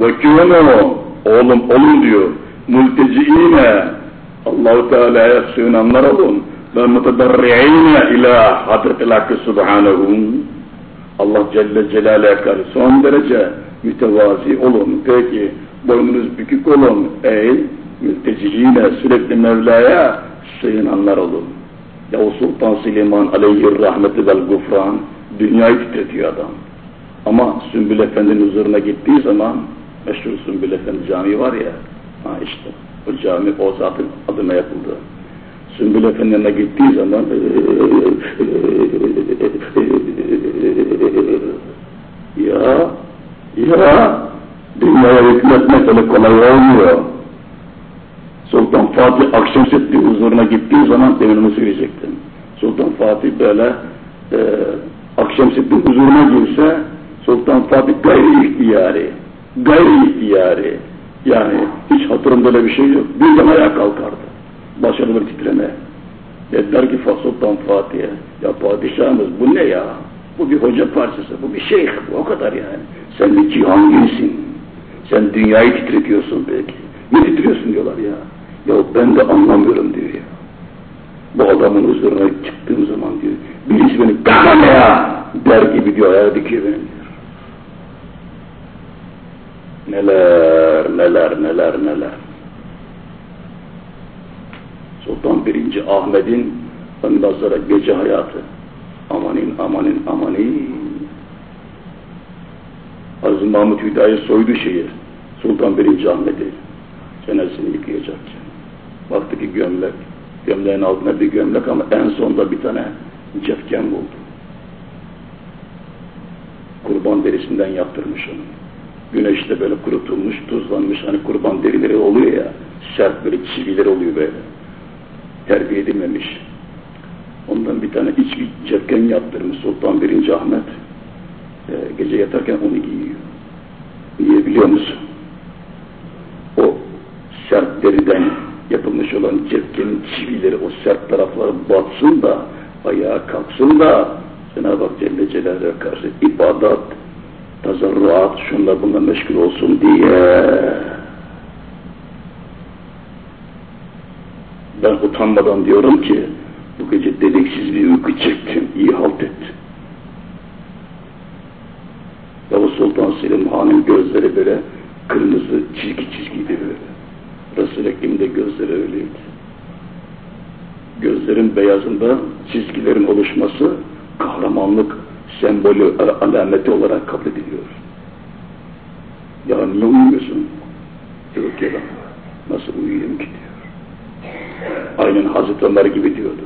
Vekûnû oğlum olun diyor. Mülteciine Allahu Teala'ya sığınanlar olun. Ve mutedarri'ine ila hadretil hakkı subhanahu. Allah Celle Celaluhu'ya karşı son derece mütevazi olun. Peki boynunuz bükük olun. Ey mülteciine sürekli Mevla'ya sığınanlar olun. Yavuz Sultan Süleyman aleyhir rahmeti vel gufran dünyayı titretiyor adam. Ama Sümbül Efendi'nin huzuruna gittiği zaman meşhur Sümbül Efendi Camii var ya ha işte o cami o zatın adına yapıldı. Sümbül Efendi'ne gittiği zaman ya ya dünyaya hükmetmek öyle kolay olmuyor. Sultan Fatih Akşemseddin huzuruna gittiği zaman demin söyleyecektim. Sultan Fatih böyle e, Akşemseddin huzuruna girse Sultan Fatih gayri ihtiyari, gayri ihtiyari yani hiç hatırımda öyle bir şey yok. Birden ayağa kalkardı. Başladı bir titreme. Dediler ki Sultan Fatih'e ya padişahımız bu ne ya? Bu bir hoca parçası, bu bir şeyh, bu o kadar yani. Sen bir cihangirsin. Sen dünyayı titretiyorsun belki. Ne titriyorsun diyorlar ya. Ya ben de anlamıyorum diyor ya. Bu adamın huzuruna çıktığım zaman diyor, birisi beni kahane ya der gibi diyor ayağa dikiyor beni diyor. Neler, neler, neler, neler. Sultan 1. Ahmet'in sonra gece hayatı. Amanin, amanin, amanin. Aziz Mahmut Hüdayi soydu şehir. Sultan 1. Ahmet'i. Çenesini yıkayacak. Baktı ki gömlek. Gömleğin altına bir gömlek ama en sonda bir tane cefken buldu. Kurban derisinden yaptırmış onu. Güneşte böyle kurutulmuş, tuzlanmış, hani kurban derileri oluyor ya, sert böyle çiviler oluyor böyle. Terbiye edilmemiş. Ondan bir tane iç bir cefken yaptırmış Sultan 1. Ahmet. Ee, gece yatarken onu giyiyor. Niye biliyor musun? O sert deriden yapılmış olan cepkenin çivileri o sert tarafları batsın da ayağa kalksın da Cenab-ı Hak Celle Celaluhu'ya karşı ibadat, tazarruat, şunla bununla meşgul olsun diye ben utanmadan diyorum ki bu gece deliksiz bir uyku çektim, iyi halt et. Yavuz Sultan Selim Han'ın gözleri böyle kırmızı çizgi çizgiydi böyle. Resul-i Ekrim'de gözleri öyleydi. Gözlerin beyazında çizgilerin oluşması kahramanlık sembolü, alameti olarak kabul ediliyor. Ya niye uyumuyorsun? Diyor ki nasıl uyuyayım ki diyor. Aynen Hazreti Ömer gibi diyordu.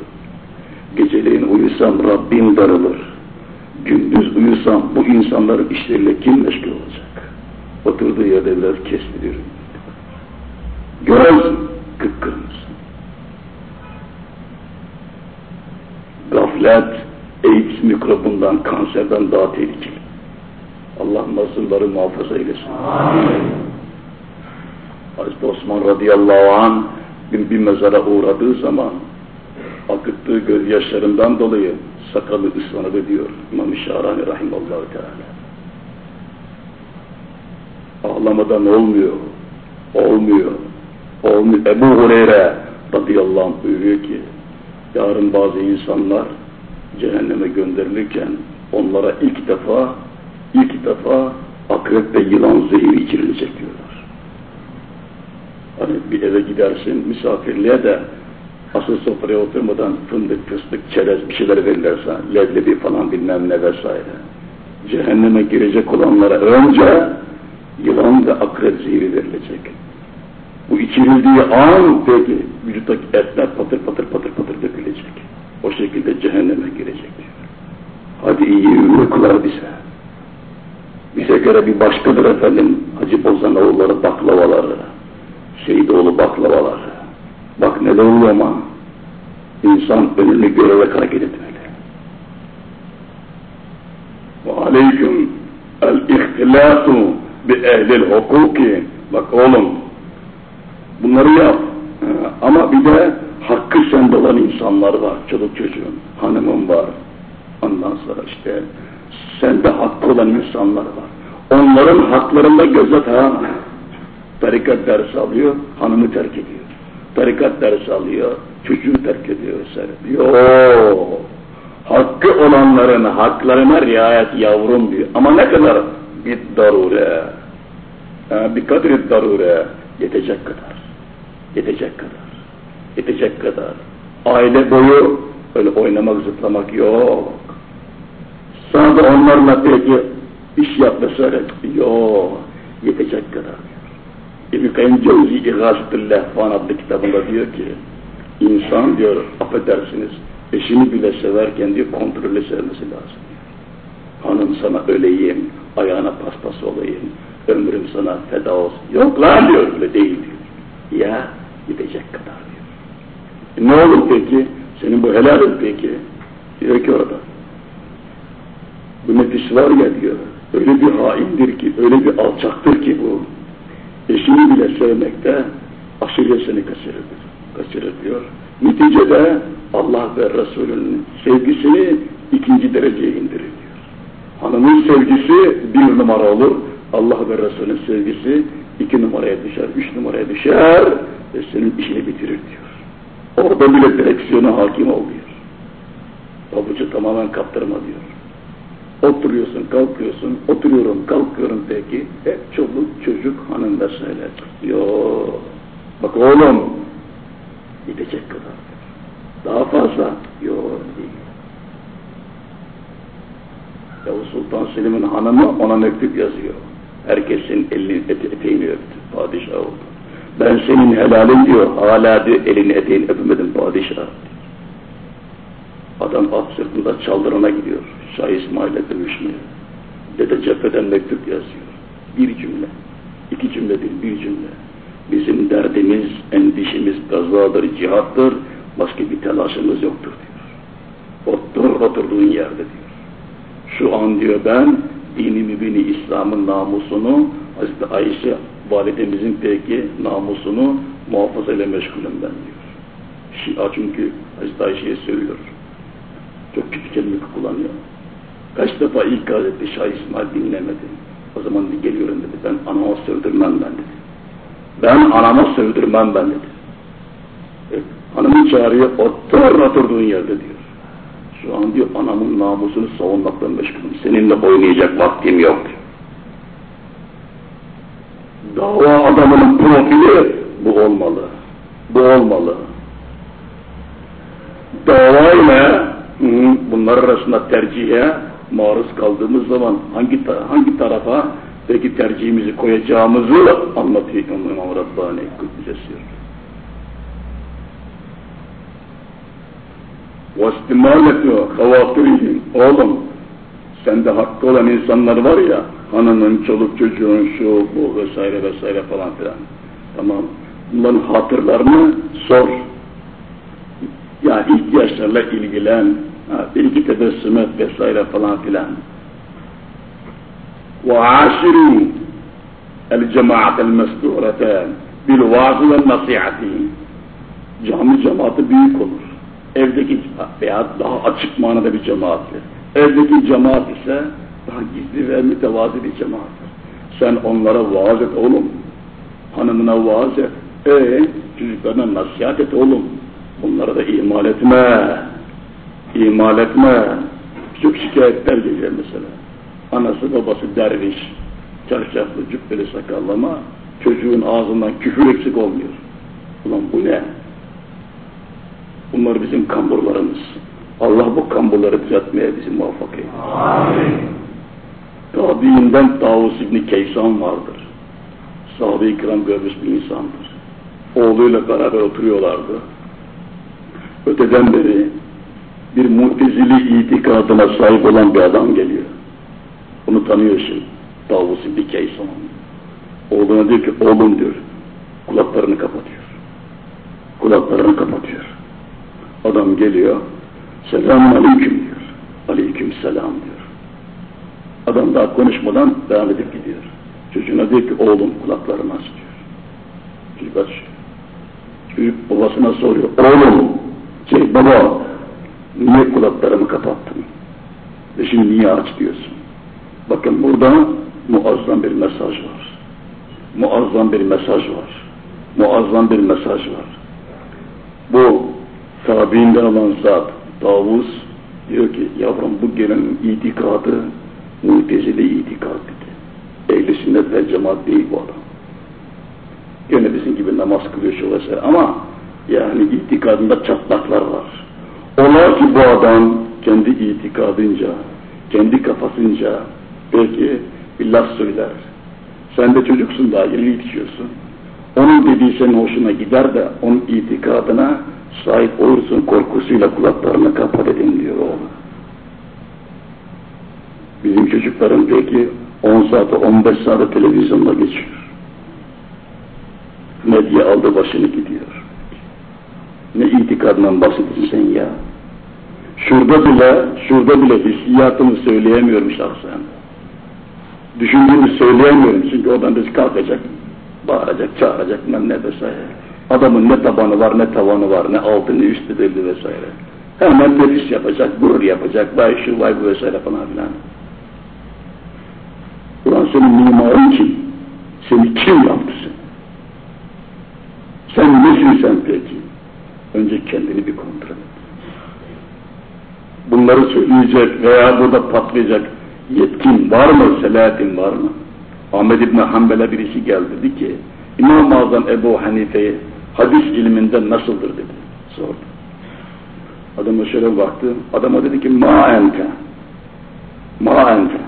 Geceleyin uyusam Rabbim darılır. Gündüz uyusam bu insanların işleriyle kim meşgul olacak? Oturduğu yerde biraz kesmiyor. Göz kıpkırmızı. Gaflet, AIDS mikrobundan, kanserden daha tehlikeli. Allah mazlumları muhafaza eylesin. Hazreti Osman radıyallahu anh bir, bir mezara uğradığı zaman akıttığı gözyaşlarından dolayı sakalı ıslanıdı diyor İmam-ı Şahrani rahimallahu teala. Ağlamadan olmuyor. Olmuyor. Olmuyor. Ebu Hureyre radıyallahu anh buyuruyor ki yarın bazı insanlar cehenneme gönderilirken onlara ilk defa ilk defa akrep ve yılan zehri içirilecek diyorlar. Hani bir eve gidersin misafirliğe de asıl sofraya oturmadan fındık, fıstık, çerez bir şeyler verirler sana. Leblebi falan bilmem ne vesaire. Cehenneme girecek olanlara önce yılan ve akrep zehri verilecek. Bu içirildiği an peki vücuttaki etler patır patır patır patır dökülecek. O şekilde cehenneme girecek diyor. Hadi iyi uykular bize. Bize göre bir başkadır efendim Hacı Bozanoğulları baklavaları, Seyidoğlu baklavaları. Bak neler oluyor ama insan önünü görerek hareket etmeli. Ve aleyküm el-ihtilatu bi ehlil hukuki. Bak oğlum bunları yap. Ama bir de hakkı sende olan insanlar var. Çocuk çocuğun, hanımın var. Ondan sonra işte sende hakkı olan insanlar var. Onların haklarında gözet ha. Tarikat ders alıyor, hanımı terk ediyor. Tarikat ders alıyor, çocuğu terk ediyor. Yok. Hakkı olanların haklarına riayet yavrum diyor. Ama ne kadar? Bir darure. Bir kadri darure. Yetecek kadar. Yetecek kadar. Yetecek kadar. Aile boyu öyle oynamak, zıplamak yok. Sana da onlarla peki iş yapma söyle. Yok. Yetecek kadar. İbn-i Kayyum Cevzi İğazetül Lehvan adlı kitabında diyor ki insan diyor affedersiniz eşini bile severken diyor kontrollü sevmesi lazım. Hanım sana öleyim, ayağına paspas olayım, ömrüm sana feda olsun. Yok lan diyor, öyle değil diyor. Ya gidecek kadar diyor. E ne olur peki? Senin bu helalin peki? Diyor ki orada. Bu nefis var ya diyor, öyle bir haindir ki, öyle bir alçaktır ki bu. Eşini bile sevmekte aşırıya seni kaçırır, kaçırır diyor. Neticede Allah ve Resulünün sevgisini ikinci dereceye indirir diyor. Hanımın sevgisi bir numara olur, Allah ve Resulünün sevgisi iki numaraya düşer, üç numaraya düşer ve senin işini bitirir diyor. Orada bile direksiyona hakim ol diyor. Pabucu tamamen kaptırma diyor. Oturuyorsun, kalkıyorsun, oturuyorum, kalkıyorum peki. Hep çoluk, çocuk, hanım vesaire. Yok. Bak oğlum, gidecek kadar. Daha fazla? Yok değil. Yavuz Sultan Selim'in hanımı ona mektup yazıyor. Herkesin elini, ete, eteğini öptü. Padişah oldu. Ben senin helalin diyor. Hala diyor elini eteğini öpmedim padişah. Adam at sırtında çaldırana gidiyor. Şah İsmail'e dövüşmeye. Dede cepheden mektup yazıyor. Bir cümle. iki cümle değil, bir cümle. Bizim derdimiz, endişemiz gazadır, cihattır. Başka bir telaşımız yoktur diyor. Otur oturduğun yerde diyor. Şu an diyor ben dinimi beni İslam'ın namusunu Hazreti Ayşe validemizin peki namusunu muhafaza ile meşgulüm ben diyor. Şia çünkü Hazreti Ayşe'ye söylüyor. Çok kötü kelime kullanıyor. Kaç defa ikaz etti Şah İsmail dinlemedi. O zaman geliyorum dedi. Ben anama sövdürmem ben dedi. Ben anama sövdürmem ben dedi. E, hanımı çağırıyor, otur oturduğun yerde diyor. Şu an diyor anamın namusunu savunmakla meşgulüm. Seninle oynayacak vaktim yok. Dava adamının profili bu olmalı. Bu olmalı. Dava ile bunlar arasında tercihe maruz kaldığımız zaman hangi hangi tarafa peki tercihimizi koyacağımızı anlatıyor İmam Rabbani Kudüs'e وَاسْتِمَالَةُ خَوَاتِرِهِمْ Oğlum, sende hakkı olan insanlar var ya, hanımın, çoluk çocuğun, şu, bu vesaire vesaire falan filan. Tamam. Bunların hatırlarını sor. Ya ihtiyaçlarla ilgilen, ha, bir iki tebessüm et vesaire falan filan. وَعَاشِرُوا الْجَمَاعَةَ الْمَسْدُورَةَ بِالْوَعْزِ وَالنَّصِيحَةِ Cami cemaati büyük olur. Evdeki veya daha açık manada bir cemaattir. Evdeki cemaat ise daha gizli ve mütevazi bir cemaattir. Sen onlara vaaz et oğlum. Hanımına vaaz et. E çocuklarına nasihat et oğlum. Bunları da ihmal etme. İhmal etme. Çok şikayetler geliyor mesela. Anası babası derviş, çarşaflı cübbeli sakallama, çocuğun ağzından küfür eksik olmuyor. Ulan bu ne? Bunlar bizim kamburlarımız. Allah bu kamburları düzeltmeye bizi muvaffak eylesin. Tabiinden Davus İbni Keysan vardır. Sahabe-i kiram görmüş bir insandır. Oğluyla beraber oturuyorlardı. Öteden beri bir mutezili itikadına sahip olan bir adam geliyor. Bunu tanıyorsun. Davus İbni Keysan. Oğluna diyor ki oğlum diyor. Kulaklarını kapatıyor. Kulaklarını kapatıyor. Adam geliyor. Selamun aleyküm diyor. Aleyküm selam diyor. Adam daha konuşmadan devam edip gidiyor. Çocuğuna diyor ki oğlum kulaklarını aç diyor. Çocuk açıyor. Çocuk babasına soruyor. Oğlum, şey baba, niye kulaklarımı kapattın? Ve şimdi niye aç diyorsun? Bakın burada muazzam bir mesaj var. Muazzam bir mesaj var. Muazzam bir mesaj var. Bu tabiinden olan zat Davuz diyor ki yavrum bu gelen itikadı mutezile itikad dedi. Ehli sünnet ve cemaat değil bu adam. Gene bizim gibi namaz kılıyor şu vesaire ama yani itikadında çatlaklar var. Ola ki bu adam kendi itikadınca, kendi kafasınca belki bir laf söyler. Sen de çocuksun daha yeni yetişiyorsun. Onun dediği senin hoşuna gider de onun itikadına sahip olursun korkusuyla kulaklarını kapat edin diyor oğlu. Bizim çocukların peki 10 saat 15 saat televizyonda geçiyor. Medya aldı başını gidiyor. Ne itikadından bahsediyorsun sen ya? Şurada bile, şurada bile hissiyatımı söyleyemiyorum şahsen. Düşündüğümü söyleyemiyorum çünkü oradan biz kalkacak, bağıracak, çağıracak, ne vesaire. Adamın ne tabanı var, ne tavanı var, ne altı, ne üstü belli vesaire. Hemen nefis yapacak, gurur yapacak, vay şu, vay bu vesaire falan filan. Ulan senin mimarın kim? Seni kim yaptı sen? Sen nesin sen peki? Önce kendini bir kontrol et. Bunları söyleyecek veya burada patlayacak yetkin var mı, selahatin var mı? Ahmed İbni Hanbel'e birisi geldi dedi ki, İmam-ı Azam Ebu Hanife'ye hadis ilminde nasıldır dedi. Sordu. Adama şöyle baktı, adama dedi ki, ma ente, ma ente.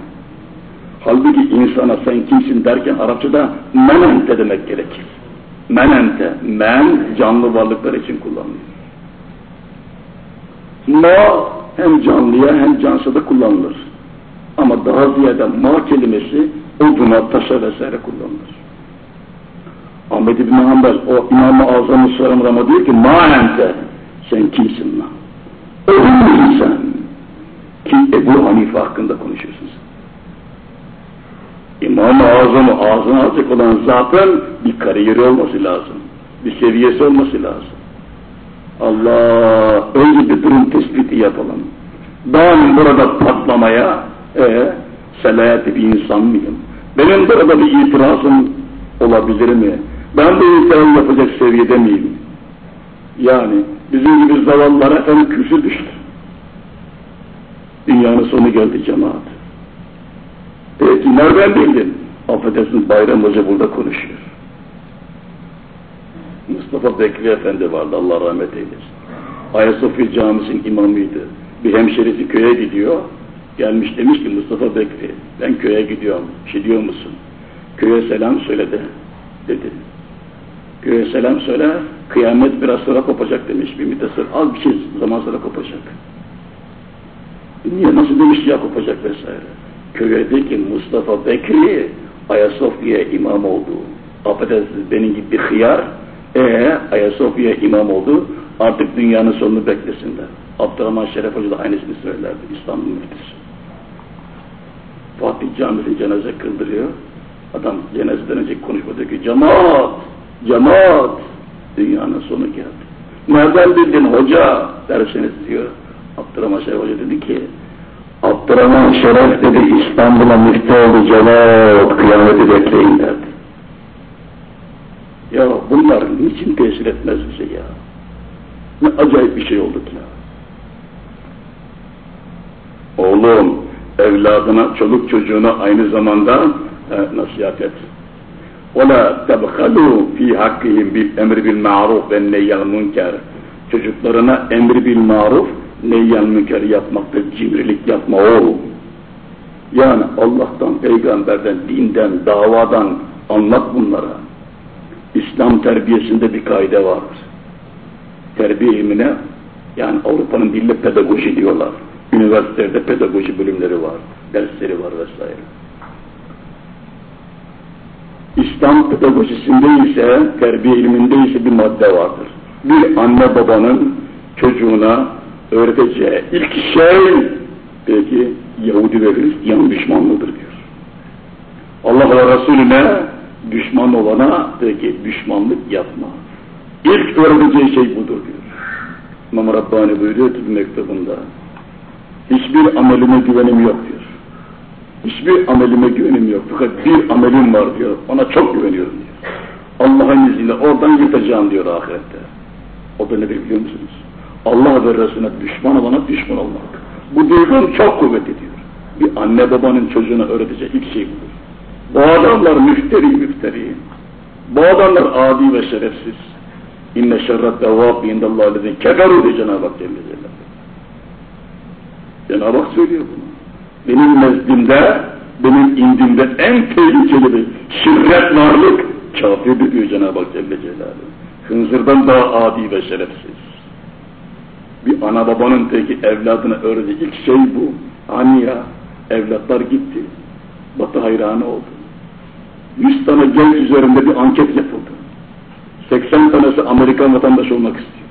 Halbuki insana sen kimsin derken Arapçada men ente demek gerekir. Men ente, men canlı varlıklar için kullanılıyor. Ma hem canlıya hem cansıda kullanılır. Ama daha ziyade ma kelimesi oduna, taşa vesaire kullanılır. Ahmet İbni Hanbel o İmam-ı Azam-ı Sarımrama diyor ki ma ente sen kimsin lan? Ölüm sen? Ki Ebu Hanife hakkında konuşuyorsun. İmam-ı Azam'ı ağzına alacak olan zatın bir kariyeri olması lazım. Bir seviyesi olması lazım. Allah önce bir durum tespiti yapalım. Ben burada patlamaya e, selayeti bir insan mıyım? Benim burada bir itirazım olabilir mi? Ben bu itiraz yapacak seviyede miyim? Yani bizim gibi zavallara en küsü düştü. Dünyanın sonu geldi cemaat. Peki nereden bildin? Affedersiniz Bayram Hoca burada konuşuyor. Mustafa Bekri Efendi vardı Allah rahmet eylesin. Ayasofya Camisi'nin imamıydı. Bir hemşerisi köye gidiyor. Gelmiş demiş ki Mustafa Bekri ben köye gidiyorum. Bir şey diyor musun? Köye selam söyle de dedi. Köye selam söyle kıyamet biraz sonra kopacak demiş. Bir müddet sonra az bir şey zaman sonra kopacak. Niye nasıl demiş ya kopacak vesaire. Köye dedi ki Mustafa Bekri Ayasofya'ya imam oldu. Affedersiniz benim gibi bir hıyar ee, Ayasofya imam oldu. Artık dünyanın sonunu beklesinler. Abdurrahman Şeref Hoca da aynısını söylerdi. İstanbul müftüsü. Fatih Camisi cenaze kıldırıyor. Adam cenazeden önce konuşmadı ki cemaat, cemaat dünyanın sonu geldi. Nereden bildin hoca derseniz diyor. Abdurrahman Şeref Hoca dedi ki Abdurrahman Şeref dedi İstanbul'a müftü oldu cemaat kıyameti bekleyin derdi. Ya bunlar niçin tesir etmez bize ya? Ne acayip bir şey olduk ya. Oğlum, evladına, çoluk çocuğuna aynı zamanda e, nasihat et. وَلَا تَبْخَلُوا ف۪ي حَقِّهِمْ بِالْاَمْرِ بِالْمَعْرُفِ وَالنَّيَّ الْمُنْكَرِ Çocuklarına emri bil maruf, neyyel münker yapmakta cimrilik yapma oğlum. Yani Allah'tan, peygamberden, dinden, davadan anlat bunlara. İslam terbiyesinde bir kaide vardır. Terbiye ilmine, yani Avrupa'nın dille pedagoji diyorlar. Üniversitelerde pedagoji bölümleri var, dersleri var vesaire. İslam pedagojisinde ise, terbiye ilminde ise bir madde vardır. Bir anne babanın çocuğuna öğreteceği ilk şey peki Yahudi ve Hristiyan düşmanlıdır diyor. Allah ve Resulüne düşman olana peki düşmanlık yapma. İlk öğreteceği şey budur diyor. İmam Rabbani buyuruyor bir mektubunda. Hiçbir amelime güvenim yok diyor. Hiçbir amelime güvenim yok. Fakat bir amelim var diyor. Ona çok güveniyorum diyor. Allah'ın izniyle oradan yırtacağım diyor ahirette. O da nedir biliyor musunuz? Allah ve Resulüne düşman olana düşman olmak. Bu duygun çok kuvvetli diyor. Bir anne babanın çocuğuna öğreteceği ilk şey budur. Bu adamlar müfteri müfteri. Bu adamlar adi ve şerefsiz. İnne şerrat devvab indallâh lezîn keferû diye Cenab-ı Hak Celle. Cenab-ı Hak söylüyor bunu. Benim nezdimde, benim indimde en tehlikeli bir şirret varlık kafirdir diyor Cenab-ı Hak Celle Celaluhu. Hınzırdan daha adi ve şerefsiz. Bir ana babanın peki evladına öğrettiği ilk şey bu. Hani ya, evlatlar gitti. Batı hayranı oldu. 100 tane genç üzerinde bir anket yapıldı. 80 tanesi Amerikan vatandaşı olmak istiyor.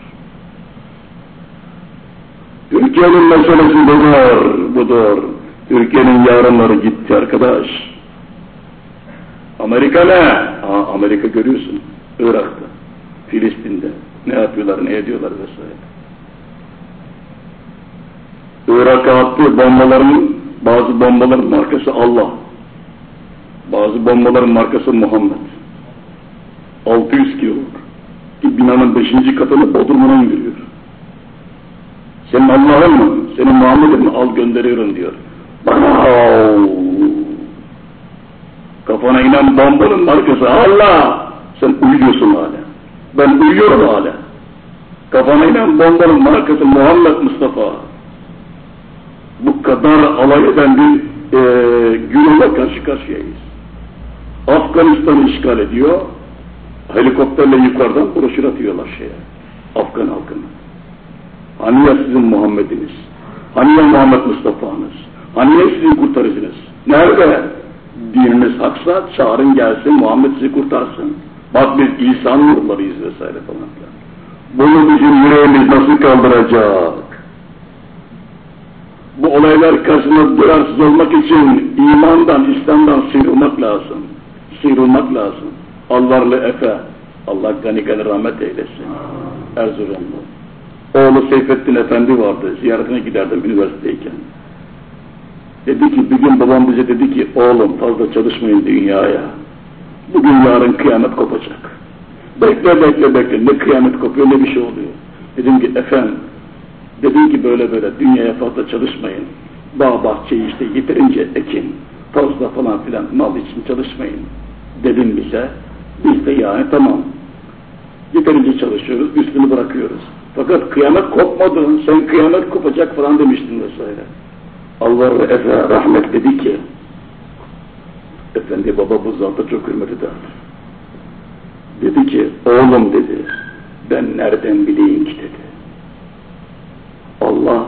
Türkiye'nin meselesi budur, budur. Türkiye'nin yarınları gitti arkadaş. Amerika ne? Aa, Amerika görüyorsun. Irak'ta, Filistin'de. Ne yapıyorlar, ne ediyorlar vesaire. Irak'a attığı bombaların, bazı bombaların markası Allah. Bazı bombaların markası Muhammed. 600 kiloluk. Binanın 5. katını Bodrum'una indiriyor. Senin Allah'ın? Senin Muhammed'in? Al gönderiyorum diyor. Wow. Kafana inen bombanın markası Allah. Sen uyuyorsun hala. Ben uyuyorum hala. Kafana inen bombanın markası Muhammed Mustafa. Bu kadar alay eden bir e, günahla karşı karşıyayız. Afganistan'ı işgal ediyor. Helikopterle yukarıdan broşür atıyorlar şeye. Afgan halkına. Hani ya sizin Muhammed'iniz? Hani ya Muhammed Mustafa'nız? Hani ya sizin kurtarıcınız? Nerede? Dininiz haksa çağırın gelsin Muhammed sizi kurtarsın. Bak biz İsa'nın nurlarıyız vesaire falan. Bunu bizim yüreğimiz nasıl kaldıracak? Bu olaylar karşısında durarsız olmak için imandan, İslam'dan sıyrılmak lazım. Sıyrılmak lazım. Allah'lı Efe, Allah gani gani rahmet eylesin. Erzurumlu. Oğlu Seyfettin Efendi vardı, ziyaretine giderdim üniversiteyken. Dedi ki, bir gün babam bize dedi ki, oğlum fazla çalışmayın dünyaya. Bugün yarın kıyamet kopacak. Bekle bekle bekle, ne kıyamet kopuyor ne bir şey oluyor. Dedim ki, efendim, dedim ki böyle böyle, dünyaya fazla çalışmayın. Bağ bahçeyi işte yeterince ekin, fazla falan filan mal için çalışmayın. Dedim bize, biz de yani tamam. Yeterince çalışıyoruz, üstünü bırakıyoruz. Fakat kıyamet kopmadı, sen kıyamet kopacak falan demiştin vesaire. Allah ve Efe rahmet dedi ki, Efendi baba bu zata çok hürmet ederdi. Dedi ki, oğlum dedi, ben nereden bileyim ki dedi. Allah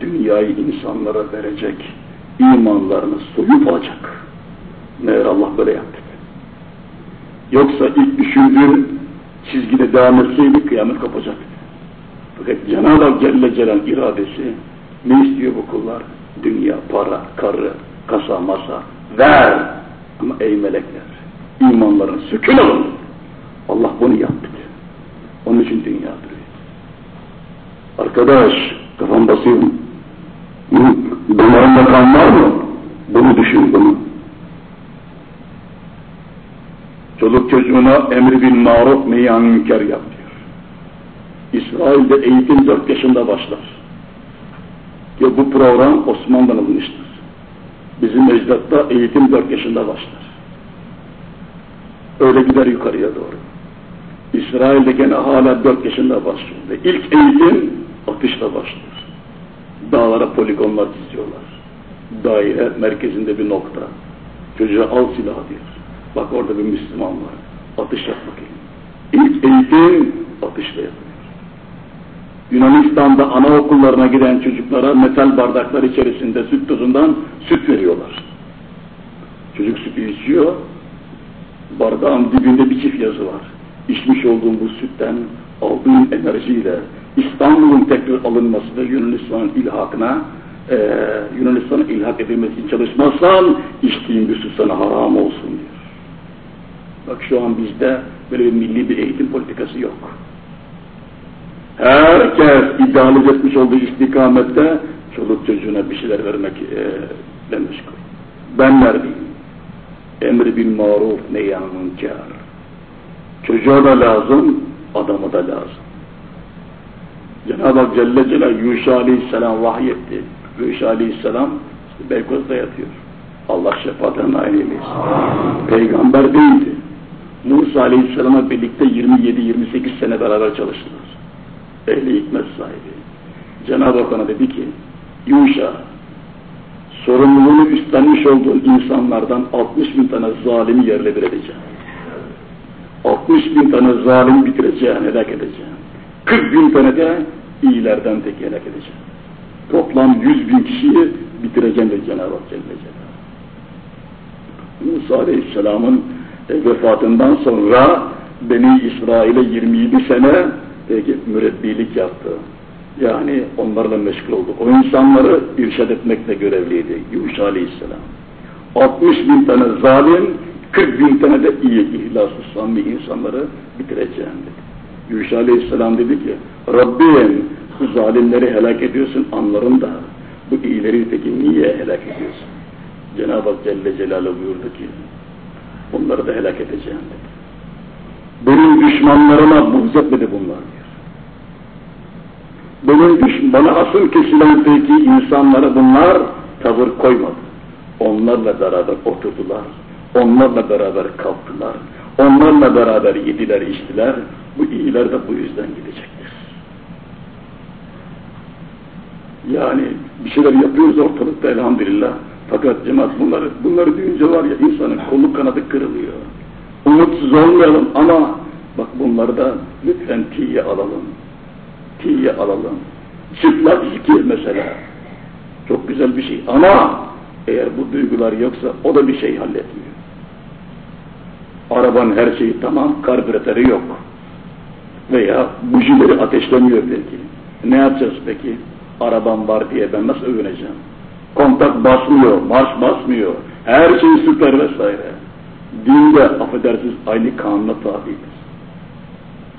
dünyayı insanlara verecek, imanlarını soyup alacak. Meğer Allah böyle yaptı. Yoksa ilk düşündüğün çizgide devam etseydi kıyamet kopacaktı. Fakat Cenab-ı Hak Celle Celal iradesi ne istiyor bu kullar? Dünya, para, karı, kasa, masa. Ver! Ama ey melekler, imanların sükun alın. Allah bunu yaptı. Onun için dünya duruyor. Arkadaş, kafam basıyorum. Damarında kan var mı? Bunu düşün, bunu. Çoluk çocuğuna emri bin maruf meyan münker yap diyor. İsrail'de eğitim dört yaşında başlar. Ya bu program Osmanlı'dan alınmıştır. Bizim ecdatta eğitim dört yaşında başlar. Öyle gider yukarıya doğru. İsrail'de gene hala dört yaşında başlıyor. Ve ilk eğitim atışla başlıyor. Dağlara poligonlar çiziyorlar. Daire merkezinde bir nokta. Çocuğa al silahı diyor. Bak orada bir Müslüman var. Atış yap bakayım. İlk eğitim atışla yapılıyor. Yunanistan'da anaokullarına giden çocuklara metal bardaklar içerisinde süt tozundan süt veriyorlar. Çocuk sütü içiyor. Bardağın dibinde bir çift yazı var. İçmiş olduğum bu sütten aldığım enerjiyle İstanbul'un tekrar alınması ve Yunanistan'ın ilhakına e, Yunanistan'a ilhak edilmesi için çalışmazsan içtiğin bir su sana haram olsun diyor. Bak şu an bizde böyle bir milli bir eğitim politikası yok. Herkes idealize etmiş olduğu istikamette çoluk çocuğuna bir şeyler vermek e, meşgul. Ben neredeyim? Emri bil maruf neyyan münker. Çocuğa da lazım, adama da lazım. Cenab-ı Hak Celle Celal Yuşa Aleyhisselam vahyetti. Yuşa Aleyhisselam işte Beykoz'da yatıyor. Allah şefaatine nail eylesin. Peygamber değildi. Musa Aleyhisselam'a birlikte 27-28 sene beraber çalıştılar. Ehli hikmet sahibi. Cenab-ı Hak ona dedi ki, Yuşa, sorumluluğunu üstlenmiş olduğun insanlardan 60 bin tane zalimi yerle bir edeceğim. 60 bin tane zalim bitireceğim, helak edeceğim. 40 bin tane de iyilerden tek helak edeceğim. Toplam 100 bin kişiyi bitireceğim de Cenab-ı Hak Celle Celaluhu. Musa Aleyhisselam'ın vefatından sonra Beni İsrail'e 27 sene peki, mürebbilik yaptı. Yani onlarla meşgul oldu. O insanları irşad etmekle görevliydi Yuşa Aleyhisselam. 60 bin tane zalim, 40 bin tane de iyi, ihlaslı, samimi insanları bitireceğim dedi. Yuşa Aleyhisselam dedi ki, Rabbim bu zalimleri helak ediyorsun anlarım da bu iyileri peki niye helak ediyorsun? Cenab-ı Hak Celle Celaluhu buyurdu ki, onları da helak edeceğim dedi. Benim düşmanlarıma buğz bunlar diyor. Benim düş bana asıl kesilen peki insanlara bunlar tavır koymadı. Onlarla beraber oturdular. Onlarla beraber kalktılar. Onlarla beraber yediler, içtiler. Bu iyiler de bu yüzden gidecektir. Yani bir şeyler yapıyoruz ortalıkta elhamdülillah. Fakat cemaat bunları, bunları duyunca var ya insanın kolu kanadı kırılıyor. Umutsuz olmayalım ama bak bunları da lütfen tiye alalım. Tiye alalım. Çıplak zikir mesela. Çok güzel bir şey ama eğer bu duygular yoksa o da bir şey halletmiyor. Arabanın her şeyi tamam, karbüratörü yok. Veya bujileri ateşlemiyor belki. Ne yapacağız peki? Arabam var diye ben nasıl övüneceğim? Kontak basmıyor, marş basmıyor. Her şey süper vesaire. Dinde affedersiniz aynı kanuna tabidir.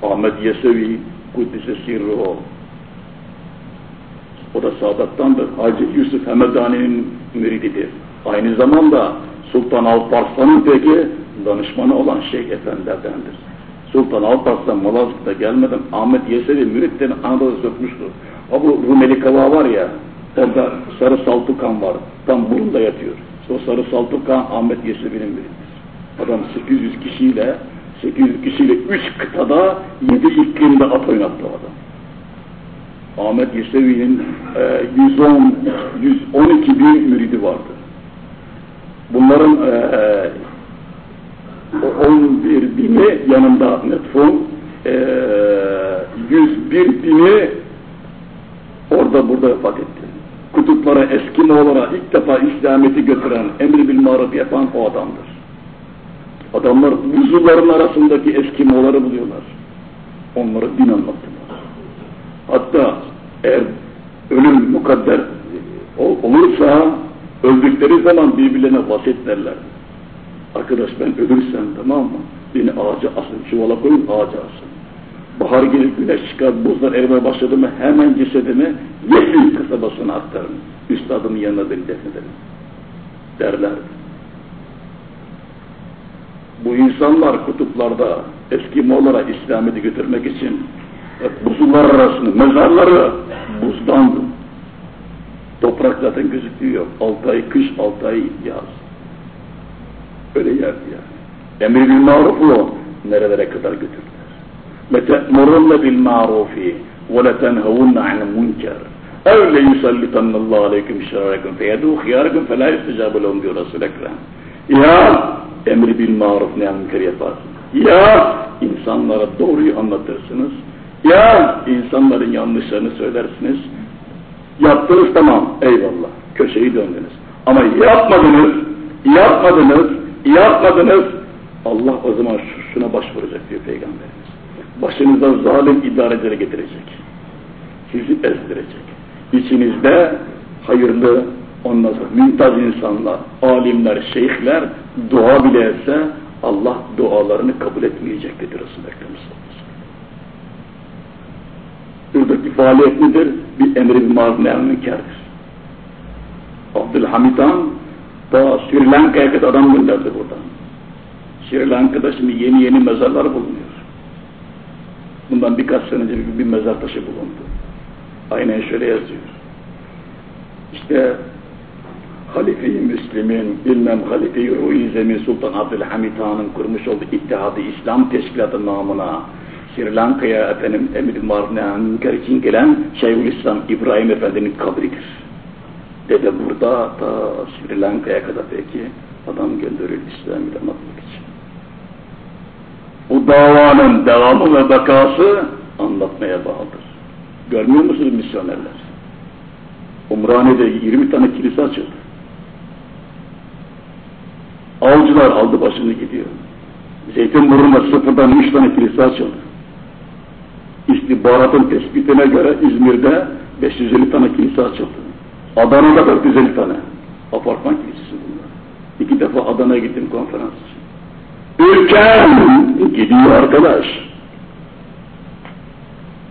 Ahmet Yesevi, Kuddise Sirruhu. O da Sadat'tandır. Hacı Yusuf Hemedani'nin mürididir. Aynı zamanda Sultan Alparslan'ın peki danışmanı olan Şeyh Efendilerdendir. Sultan Alparslan Malazgirt'e gelmeden Ahmet Yesevi müritlerini Anadolu'ya sokmuştur. O bu Rumeli Kava var ya, orada Sarı Saltukan var. Tam burunda yatıyor. O Sarı Saltukan Ahmet Yesevi'nin mürididir. Adam 800 kişiyle 800 kişiyle 3 kıtada 7 iklimde at oynattı adam. Ahmet Yesevi'nin e, 110, 112 bin müridi vardı. Bunların e, 11 bini yanında metfun, e, 101 bini orada burada vefat etti. Kutuplara, Eskimoğlara ilk defa İslamiyet'i götüren, emri bil yapan o adamdır. Adamlar buzulların arasındaki Eskimoğları buluyorlar. Onlara din anlattılar. Hatta eğer ölüm mukadder olursa öldükleri zaman birbirlerine vasiyet derler. Arkadaş ben ölürsem tamam mı? Beni ağaca asın, çuvala koyun ağaca asın. Bahar gelir, güneş çıkar, buzlar erimeye başladı mı hemen cesedimi Yeşil kasabasına aktarın. Üstadımın yanına beni defnedelim. Derlerdi bu insanlar kutuplarda eski Eskimolara İslamiyet'i götürmek için buzullar arasında mezarları buzdan toprak zaten gözüktüğü yok. Altı ay kış, altı ay yaz. Öyle yerdi yani. Emir bil maruflu nerelere kadar götürdüler. Ve te'murunne bil marufi ve le tenhevunne anil munker. Evle yusallitanallahu aleyküm şerrekum feyedu hıyarkum fe la yusticabu lehum diyor Resul Ekrem. Ya emri bil maruf ne münker yaparsınız. Ya insanlara doğruyu anlatırsınız. Ya insanların yanlışlarını söylersiniz. Yaptınız tamam eyvallah. Köşeyi döndünüz. Ama yapmadınız, yapmadınız, yapmadınız. Allah o zaman şuna başvuracak diyor Peygamberimiz. Başınıza zalim idarecileri getirecek. Sizi ezdirecek. İçinizde hayırlı, ondan sonra mümtaz insanlar, alimler, şeyhler dua bile etse Allah dualarını kabul etmeyecek dedi Resulü Ekrem Buradaki faaliyet nedir? Bir emri bir maruf münkerdir. Abdülhamid Han da Sri Lanka'ya kadar adam gönderdi buradan. Sri Lanka'da şimdi yeni yeni mezarlar bulunuyor. Bundan birkaç sene önce bir mezar taşı bulundu. Aynen şöyle yazıyor. İşte Halife-i Müslim'in, bilmem Halife-i Ruhi Zemin Sultan Abdülhamid Han'ın kurmuş olduğu İttihadı İslam Teşkilatı namına Sri Lanka'ya efendim emir marifne için gelen Şeyhülislam İbrahim Efendi'nin kabridir. Dede burada ta Sri Lanka'ya kadar peki adam gönderiyor İslam'ı anlatmak için. Bu davanın devamı ve bakası anlatmaya bağlıdır. Görmüyor musunuz misyonerler? Umraniye'de 20 tane kilise açıldı. Avcılar aldı başını gidiyor. Zeytinburnu'nda sıfırdan 3 tane kilise açıldı. İstihbaratın tespitine göre İzmir'de 550 tane kilise açıldı. Adana'da 450 tane. Apartman kilisesi bunlar. İki defa Adana'ya gittim konferans için. Ülkem gidiyor arkadaş.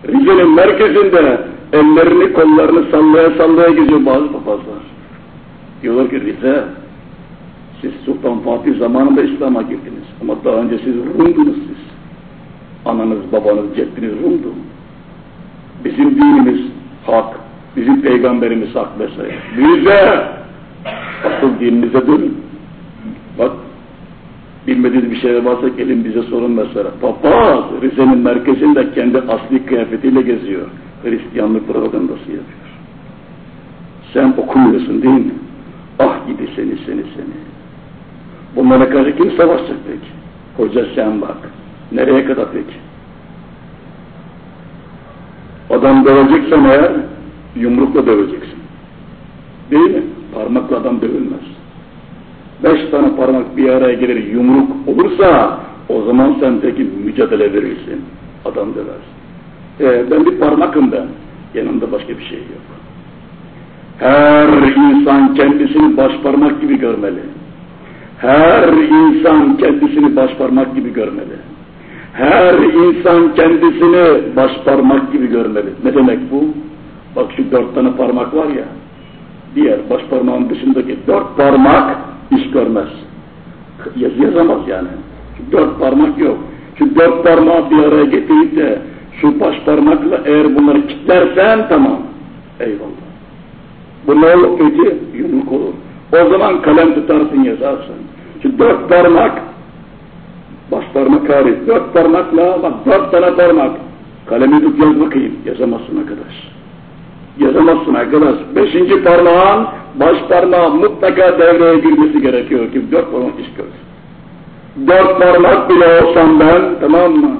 Rize'nin merkezinde ellerini kollarını sallaya sallaya geziyor bazı papazlar. Diyorlar ki Rize siz Sultan Fatih zamanında İslam'a girdiniz. Ama daha önce siz Rum'dunuz siz. Ananız, babanız, ceddiniz Rum'du. Bizim dinimiz hak, bizim peygamberimiz hak vesaire. Bize asıl dininize dönün. Bak bilmediğiniz bir şey varsa gelin bize sorun mesela. Papaz Rize'nin merkezinde kendi asli kıyafetiyle geziyor. Hristiyanlık propagandası yapıyor. Sen okumuyorsun değil mi? Ah gidi seni seni seni. Bunlara karşı kim savaşacak peki? Hoca sen bak. Nereye kadar peki? Adam döveceksen eğer yumrukla döveceksin. Değil mi? Parmakla adam dövülmez. Beş tane parmak bir araya gelir yumruk olursa o zaman sen peki mücadele verirsin. Adam döversin. Ee, ben bir parmakım ben. Yanımda başka bir şey yok. Her insan kendisini baş parmak gibi görmeli. Her insan kendisini baş parmak gibi görmeli. Her insan kendisini baş parmak gibi görmeli. Ne demek bu? Bak şu dört tane parmak var ya, diğer baş parmağın dışındaki dört parmak iş görmez. Yazı yazamaz yani. Şu dört parmak yok. Şu dört parmağı bir araya getirip de şu baş parmakla eğer bunları kilitlersen tamam. Eyvallah. Bu ne olur peki? Yumruk olur. O zaman kalem tutarsın yazarsın. Şu dört parmak baş parmak hariç dört parmakla bak dört tane parmak kalemi tut yaz bakayım. Yazamazsın arkadaş. Yazamazsın arkadaş. Beşinci parmağın baş parmağın mutlaka devreye girmesi gerekiyor ki dört parmak iş görsün. Dört parmak bile olsam ben tamam mı?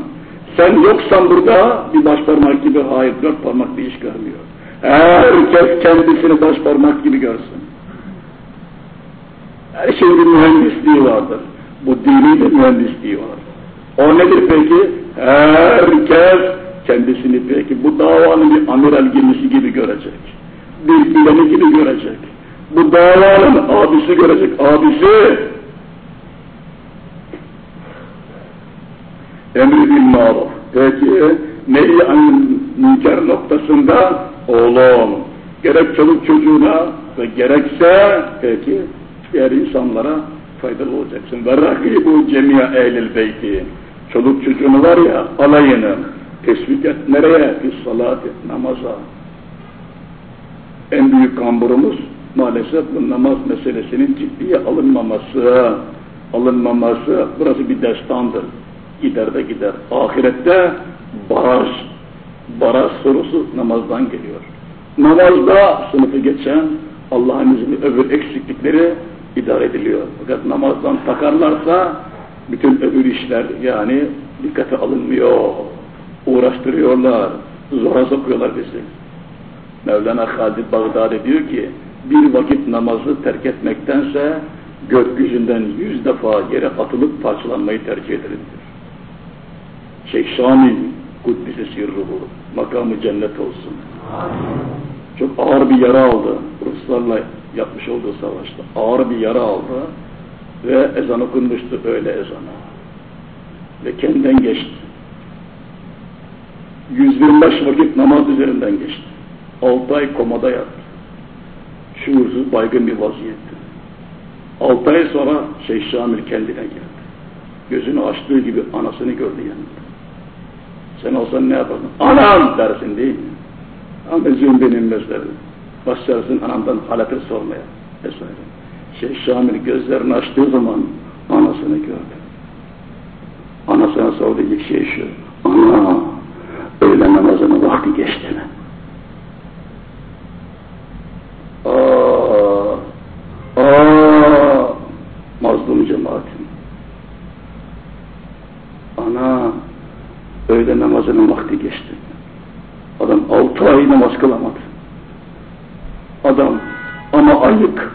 Sen yoksan burada bir baş parmak gibi hayır dört parmak bir iş görmüyor. Herkes kendisini baş parmak gibi görsün her şeyin bir mühendisliği vardır. Bu dini de mühendisliği var. O nedir peki? Herkes kendisini peki bu davanın bir amiral gemisi gibi görecek. Bir bileni gibi görecek. Bu davanın abisi görecek. Abisi emri bil maruf. Peki neyi münker noktasında oğlum gerek çoluk çocuğuna ve gerekse peki diğer insanlara faydalı olacaksın. Ve bu cemiye ehlil beyti. Çoluk çocuğunu var ya alayını teşvik et. Nereye? Fis salat et, namaza. En büyük kamburumuz maalesef bu namaz meselesinin ciddiye alınmaması. Alınmaması burası bir destandır. Gider de gider. Ahirette baraj, baraj sorusu namazdan geliyor. Namazda sınıfı geçen Allah'ın izniyle öbür eksiklikleri idare ediliyor. Fakat namazdan takarlarsa bütün öbür işler yani dikkate alınmıyor. Uğraştırıyorlar. Zora sokuyorlar bizi. Mevlana Halid Bağdadi diyor ki bir vakit namazı terk etmektense gökyüzünden yüz defa yere atılıp parçalanmayı tercih ederim diyor. Şeyh Şamil Kuddisi sirruhu, makamı cennet olsun. Çok ağır bir yara aldı. Ruslarla yapmış olduğu savaşta. Ağır bir yara aldı ve ezan okunmuştu öyle ezana. Ve kendinden geçti. 125 vakit namaz üzerinden geçti. 6 ay komada yattı. Şuursuz baygın bir vaziyette. 6 ay sonra Şeyh Şamil kendine geldi. Gözünü açtığı gibi anasını gördü yanında. Sen olsan ne yapardın? Anam dersin değil mi? Amezun benim meslerim. Başlarsın anamdan halatır sormaya vesaire. Şeyh Şamil gözlerini açtığı zaman anasını gördü. Anasına sordu ilk şey şu. Ana öğle namazının vakti geçti mi? Aa, aa, mazlum cemaatim. Ana öğle namazının vakti geçti. Adam altı ay namaz kılamadı Adam ama ayık,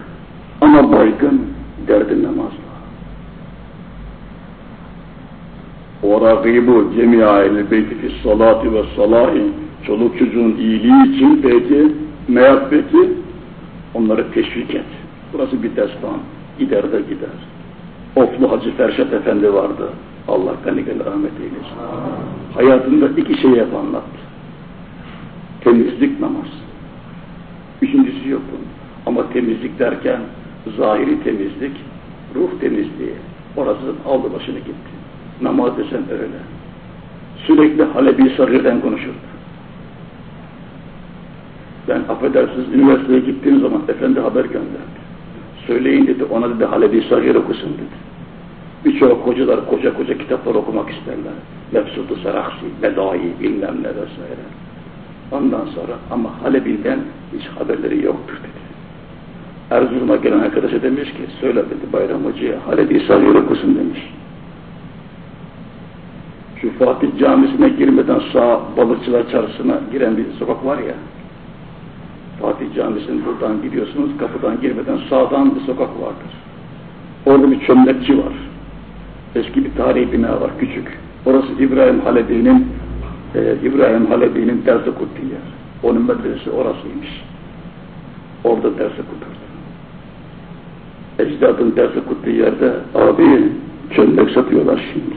ama baygın derdi namazla. وَرَغِبُ جَمِعَ الْبَيْتِ فِي الصَّلَاتِ وَالصَّلَاهِ Çoluk çocuğun iyiliği için peki, mehabbeti onları teşvik et. Burası bir destan. Gider de gider. Oflu Hacı Ferşet Efendi vardı. Allah gani rahmet eylesin. Hayatında iki şey hep anlattı. Temizlik namaz. Üçüncüsü yok bunun. Ama temizlik derken zahiri temizlik, ruh temizliği. Orası aldı başını gitti. Namaz desen öyle. Sürekli Halebi Sarı'dan konuşurdu. Ben affedersiniz üniversiteye gittiğim zaman efendi haber gönderdi. Söyleyin dedi ona dedi Halebi Sarı'yı okusun dedi. Birçok hocalar koca koca kitaplar okumak isterler. Mefsudu Saraksi, Bedai, bilmem ne vesaire. Ondan sonra ama Halebi'den hiç haberleri yoktur dedi. Erzurum'a gelen arkadaşa demiş ki, söyle dedi Bayram Hoca'ya, Halebi Sarı'yı okusun demiş. Şu Fatih Camisi'ne girmeden sağ balıkçılar çarşısına giren bir sokak var ya, Fatih Camisi'nin buradan gidiyorsunuz, kapıdan girmeden sağdan bir sokak vardır. Orada bir çömlekçi var. Eski bir tarihi bina var, küçük. Orası İbrahim Halebi'nin e, İbrahim Halebi'nin dersi okuttuğu yer. Onun medresesi orasıymış. Orada ders okuturdu. Ecdadın ders okuttuğu yerde abi çömlek satıyorlar şimdi.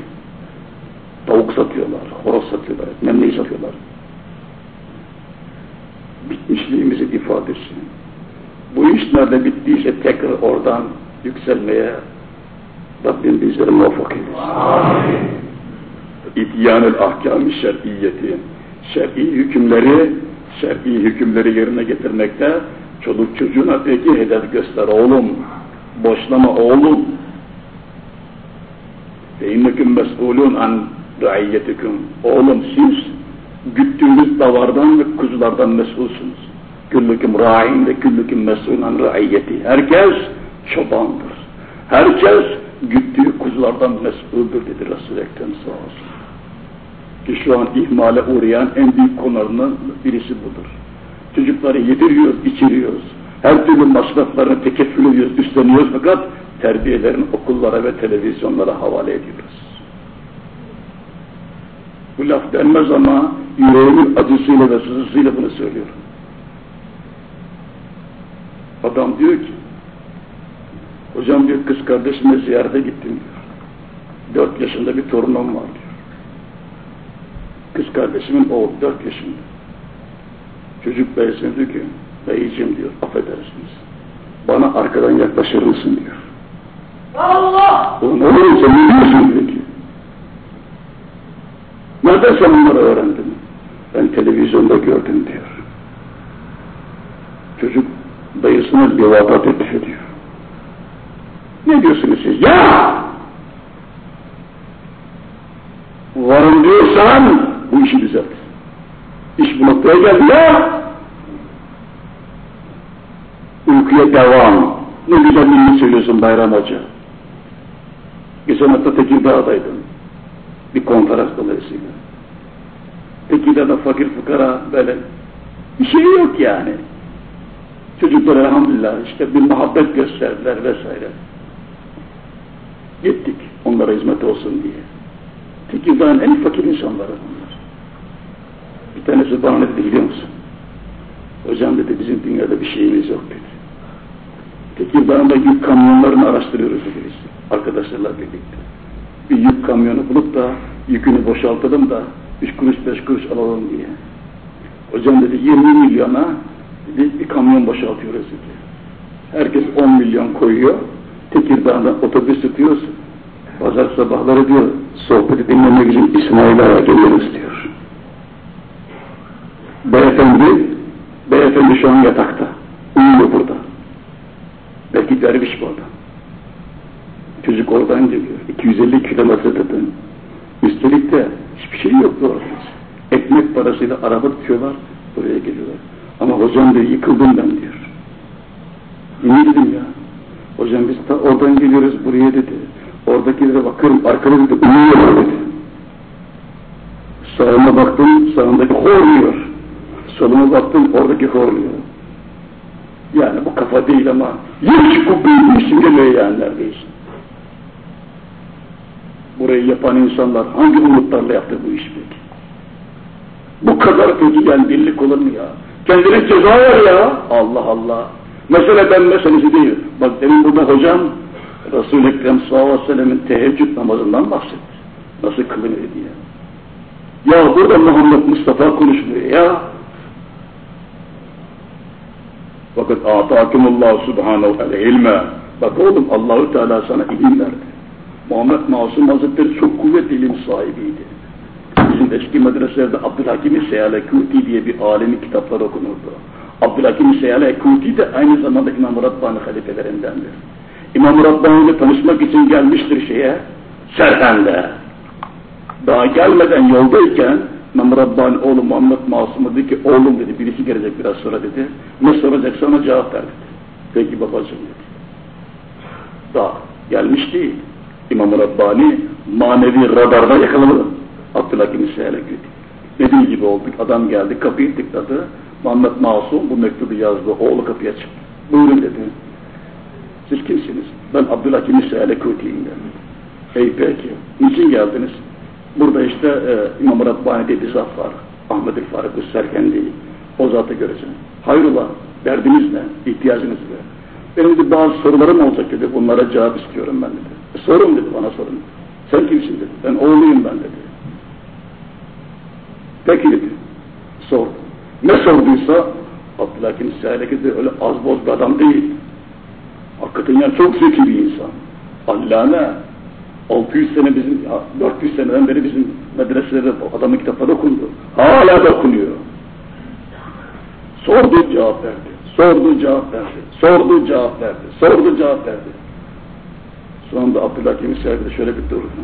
Tavuk satıyorlar, horoz satıyorlar, memneyi satıyorlar. Bitmişliğimizin ifadesi. Bu iş nerede bittiyse tekrar oradan yükselmeye Rabbim bizleri muvaffak eylesin. İtyanül ahkam-ı şer'iyeti. Şer'i hükümleri, şer'i hükümleri yerine getirmekte çoluk çocuğuna peki hedef göster oğlum. Boşlama oğlum. İnneküm mes'ulun an raiyyetikum. Oğlum siz güttüğünüz davardan ve kuzulardan mesulsunuz. Küllüküm ra'in ve küllüküm mesulun an raiyyeti. Herkes çobandır. Herkes güttüğü kuzulardan mesuldür dedi Resul-i Ekrem sağ olsun. Ki şu an ihmale uğrayan en büyük konularından birisi budur. Çocukları yediriyoruz, içiriyoruz. Her türlü masraflarını tekeffül ediyoruz, üstleniyoruz fakat terbiyelerini okullara ve televizyonlara havale ediyoruz. Bu laf denmez ama yüreğimin acısıyla ve sızısıyla bunu söylüyorum. Adam diyor ki, hocam bir kız kardeşime ziyarete gittim diyor. Dört yaşında bir torunum var diyor. Kız kardeşimin oğlu dört yaşında. Çocuk beyesine diyor ki, beyciğim diyor, affedersiniz. Bana arkadan yaklaşır mısın diyor. Allah! Ulan oğlum sen ne diyorsun diyor ki. Nereden sen bunları öğrendin? Ben televizyonda gördüm diyor. Çocuk dayısına bir vata teklif ediyor. Ne diyorsunuz siz? Ya! Varım diyorsan bu işi düzelt. İş bu noktaya geldi ya! Uykuya devam. Ne güzel milli söylüyorsun Bayram Hoca. Geçen hafta Tekirdağ'daydın bir konferans dolayısıyla. De fakir fukara böyle bir şey yok yani. Çocuklar elhamdülillah işte bir muhabbet gösterdiler vesaire. Gittik onlara hizmet olsun diye. Tekirdağ'ın en fakir insanları bunlar. Bir tanesi bana ne dedi biliyor musun? Hocam dedi bizim dünyada bir şeyimiz yok dedi. Tekirdağ'ın da yük kamyonlarını araştırıyoruz dedi arkadaşlarla birlikte. Bir yük kamyonu bulup da yükünü boşaltalım da üç kuruş beş kuruş alalım diye. Hocam dedi 20 milyona dedi, bir kamyon boşaltıyoruz dedi. Herkes 10 milyon koyuyor. Tekirdağ'dan otobüs tutuyoruz. Pazar sabahları diyor sohbeti dinlemek için İsmail'e geliyoruz diyor. Beyefendi, beyefendi şu an yatakta. Uyuyor burada. Belki derviş bu adam. Çocuk oradan geliyor. 250 kilometreden. Üstelik de hiçbir şey yok orada. Ekmek parasıyla araba tutuyorlar, buraya geliyorlar. Ama hocam diyor, yıkıldım ben diyor. Niye dedim ya? Hocam biz oradan geliyoruz buraya dedi. Oradakilere bakıyorum, arkada dedi, uyuyorlar dedi. Sağıma baktım, sağındaki horluyor. Soluma baktım, oradaki horluyor. Yani bu kafa değil ama yük kubbeyi düşün geliyor yani neredeyse. Burayı yapan insanlar hangi umutlarla yaptı bu iş peki? Bu kadar peki yani birlik olur mu ya? Kendine ceza ver ya. Allah Allah. Mesela ben meselesi değil. Bak demin burada hocam Resul-i Ekrem sallallahu aleyhi ve sellem'in teheccüd namazından bahsetti. Nasıl kılınır diye. Ya burada Muhammed Mustafa konuşmuyor ya. Fakat atakumullahu subhanahu ve ilme. Bak oğlum Allahu Teala sana ilim verdi. Muhammed Masum Hazretleri çok kuvvetli ilim sahibiydi. Bizim eski medreselerde Abdülhakim Seyalekuti diye bir alemi kitaplar okunurdu. Abdülhakim Seyalekuti de aynı zamanda İmam Rabbani halifelerindendir. İmam Rabbani ile tanışmak için gelmiştir şeye, Serhen'de. Daha gelmeden yoldayken İmam Rabbani oğlum Muhammed Masum dedi ki oğlum dedi birisi gelecek biraz sonra dedi. Ne soracak sana cevap ver dedi. Peki babacığım dedi. Daha gelmiş değil. İmam Rabbani manevi radarda yakaladı. Abdülhakim Sehelekü. Dediği gibi olduk. Adam geldi, kapıyı tıkladı. Muhammed Masum bu mektubu yazdı. Oğlu kapıya çıktı. Buyurun dedi. Siz kimsiniz? Ben Abdülhakim Sehelekü'yim dedi. Ey peki. Niçin geldiniz? Burada işte e, İmam Rabbani diye bir zat var. Ahmet-i Faruk Serkendi. O zatı göreceğim. Hayrola, derdiniz ne? İhtiyacınız ne? Benim de bazı sorularım olacak dedi. Bunlara cevap istiyorum ben dedi. E, sorun dedi bana sorun. Sen kimsin dedi. Ben oğluyum ben dedi. Peki dedi. Sordu. Ne sorduysa Abdülhakim Seheleki de öyle az boz bir adam değil. Hakikaten yani çok zeki bir insan. Allame. 600 sene bizim, 400 seneden beri bizim medreselerde adamın kitapları okundu. Hala da okunuyor. Sordu cevap verdi. Sordu cevap verdi. Sordu cevap verdi. Sordu cevap verdi. Sonunda Abdülhakim Seheleki şöyle bir durdu.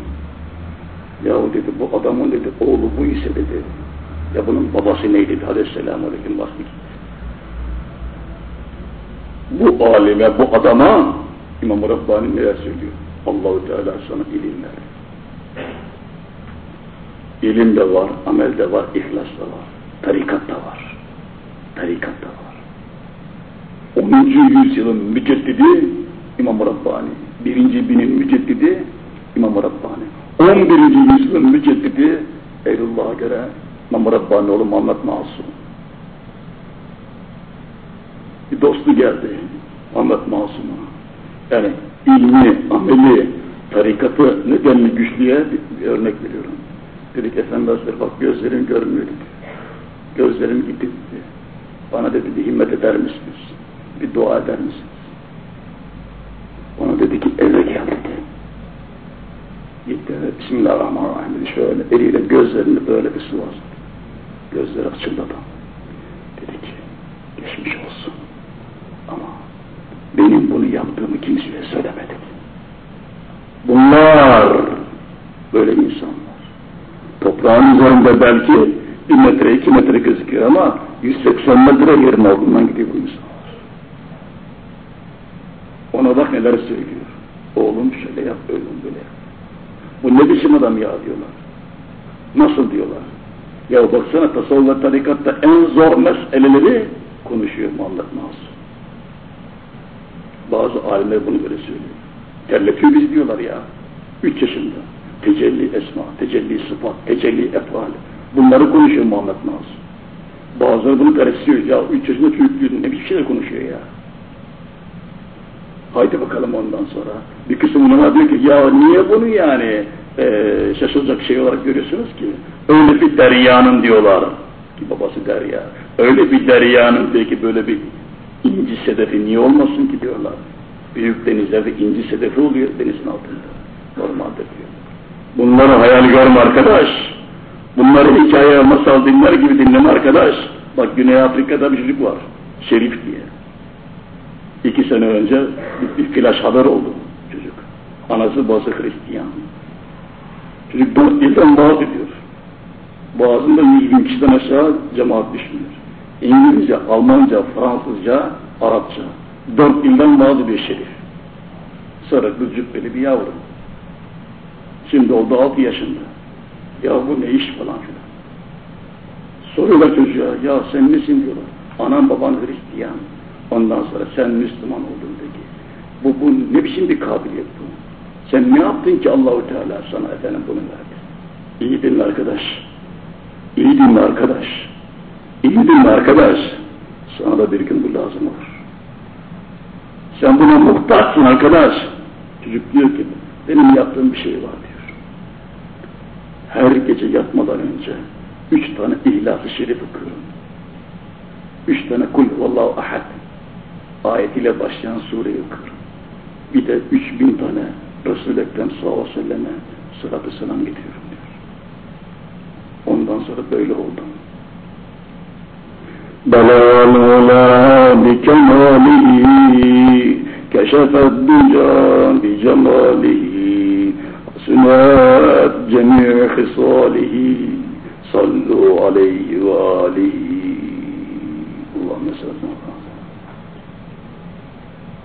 Yahu dedi bu adamın dedi oğlu bu ise dedi ya bunun babası neydi? Aleyhisselamü aleyküm bastı Bu alime, bu adama İmam Rabbani neler söylüyor? Allahu Teala sana ilim ver. İlim de var, amel de var, ihlas da var. Tarikat da var. Tarikat da var. 10. yüzyılın müceddidi İmam Rabbani. Birinci binin müceddidi İmam Rabbani. 11. yüzyılın müceddidi Eylullah'a göre İmam Rabbani oğlu Muhammed Masum. Bir dostu geldi Muhammed Masum'a. Yani ilmi, ameli, tarikatı nedenli güçlüye bir, bir örnek veriyorum. Dedik Efendi Hazretleri bak gözlerim görmüyor. Gözlerim gitti. Bana dedi bir himmet eder misiniz? Bir dua eder misiniz? Ona dedi ki eve gel dedi. Gitti Bismillahirrahmanirrahim dedi şöyle eliyle gözlerini böyle bir sıvazdı. Gözleri açıldı adam. Dedi ki, geçmiş olsun. Ama benim bunu yaptığımı kimseye söyleme Bunlar böyle insanlar. Toprağın üzerinde belki bir metre, iki metre gözüküyor ama 180 metre yerin altından gidiyor bu insanlar. Ona bak neler söylüyor. Oğlum şöyle yap, oğlum böyle yap. Bu ne biçim adam ya diyorlar. Nasıl diyorlar? Ya baksana tasavvuf ve tarikatta en zor meseleleri konuşuyor Muhammed Masum. Bazı alimler bunu böyle söylüyor. Terletiyor biz diyorlar ya. Üç yaşında. Tecelli esma, tecelli sıfat, tecelli efal. Bunları konuşuyor Muhammed Nazım. Bazıları bunu karıştırıyor. Ya üç yaşında çocuk ne bir şeyler konuşuyor ya. Haydi bakalım ondan sonra. Bir kısım bunlar diyor ki ya niye bunu yani e, şaşılacak şey olarak görüyorsunuz ki? Öyle bir deryanın diyorlar. Ki babası derya. Öyle bir deryanın belki böyle bir inci sedefi niye olmasın ki diyorlar. Büyük denizlerde inci sedefi oluyor denizin altında. Normalde diyor. Bunları hayal görme arkadaş. Bunları hikaye, masal dinler gibi dinleme arkadaş. Bak Güney Afrika'da bir çocuk var. Şerif diye. İki sene önce bir, bir flash haber oldu çocuk. Anası babası Hristiyan. Çocuk dört dilden vaaz ediyor. Boğazında yüz bin kişiden aşağı cemaat düşmüyor. İngilizce, Almanca, Fransızca, Arapça. Dört dilden vaaz ediyor şerif. Sarıklı cübbeli bir yavru. Şimdi oldu altı yaşında. Ya bu ne iş falan filan. Soruyorlar çocuğa, ya sen nesin diyorlar. Anan baban Hristiyan. Ondan sonra sen Müslüman oldun dedi. Bu, bu ne biçim bir kabiliyet bu? Sen ne yaptın ki Allahu Teala sana efendim bunu verdi? İyi dinle arkadaş. İyi dinle arkadaş. İyi dinle arkadaş. Sana da bir gün bu lazım olur. Sen buna muhtaçsın arkadaş. Çocuk diyor ki benim yaptığım bir şey var diyor. Her gece yatmadan önce üç tane ihlas-ı şerif okuyorum. Üç tane kul vallahu ahad ayetiyle başlayan sure okuyorum. Bir de üç bin tane Resul-i Ekrem sallallahu aleyhi sıratı selam getiriyorum diyor. Ondan sonra böyle oldu. Belalula bikemalihi keşefet duca bicemalihi sünnet cemi hisalihi sallu aleyhi ve alihi Allah'ın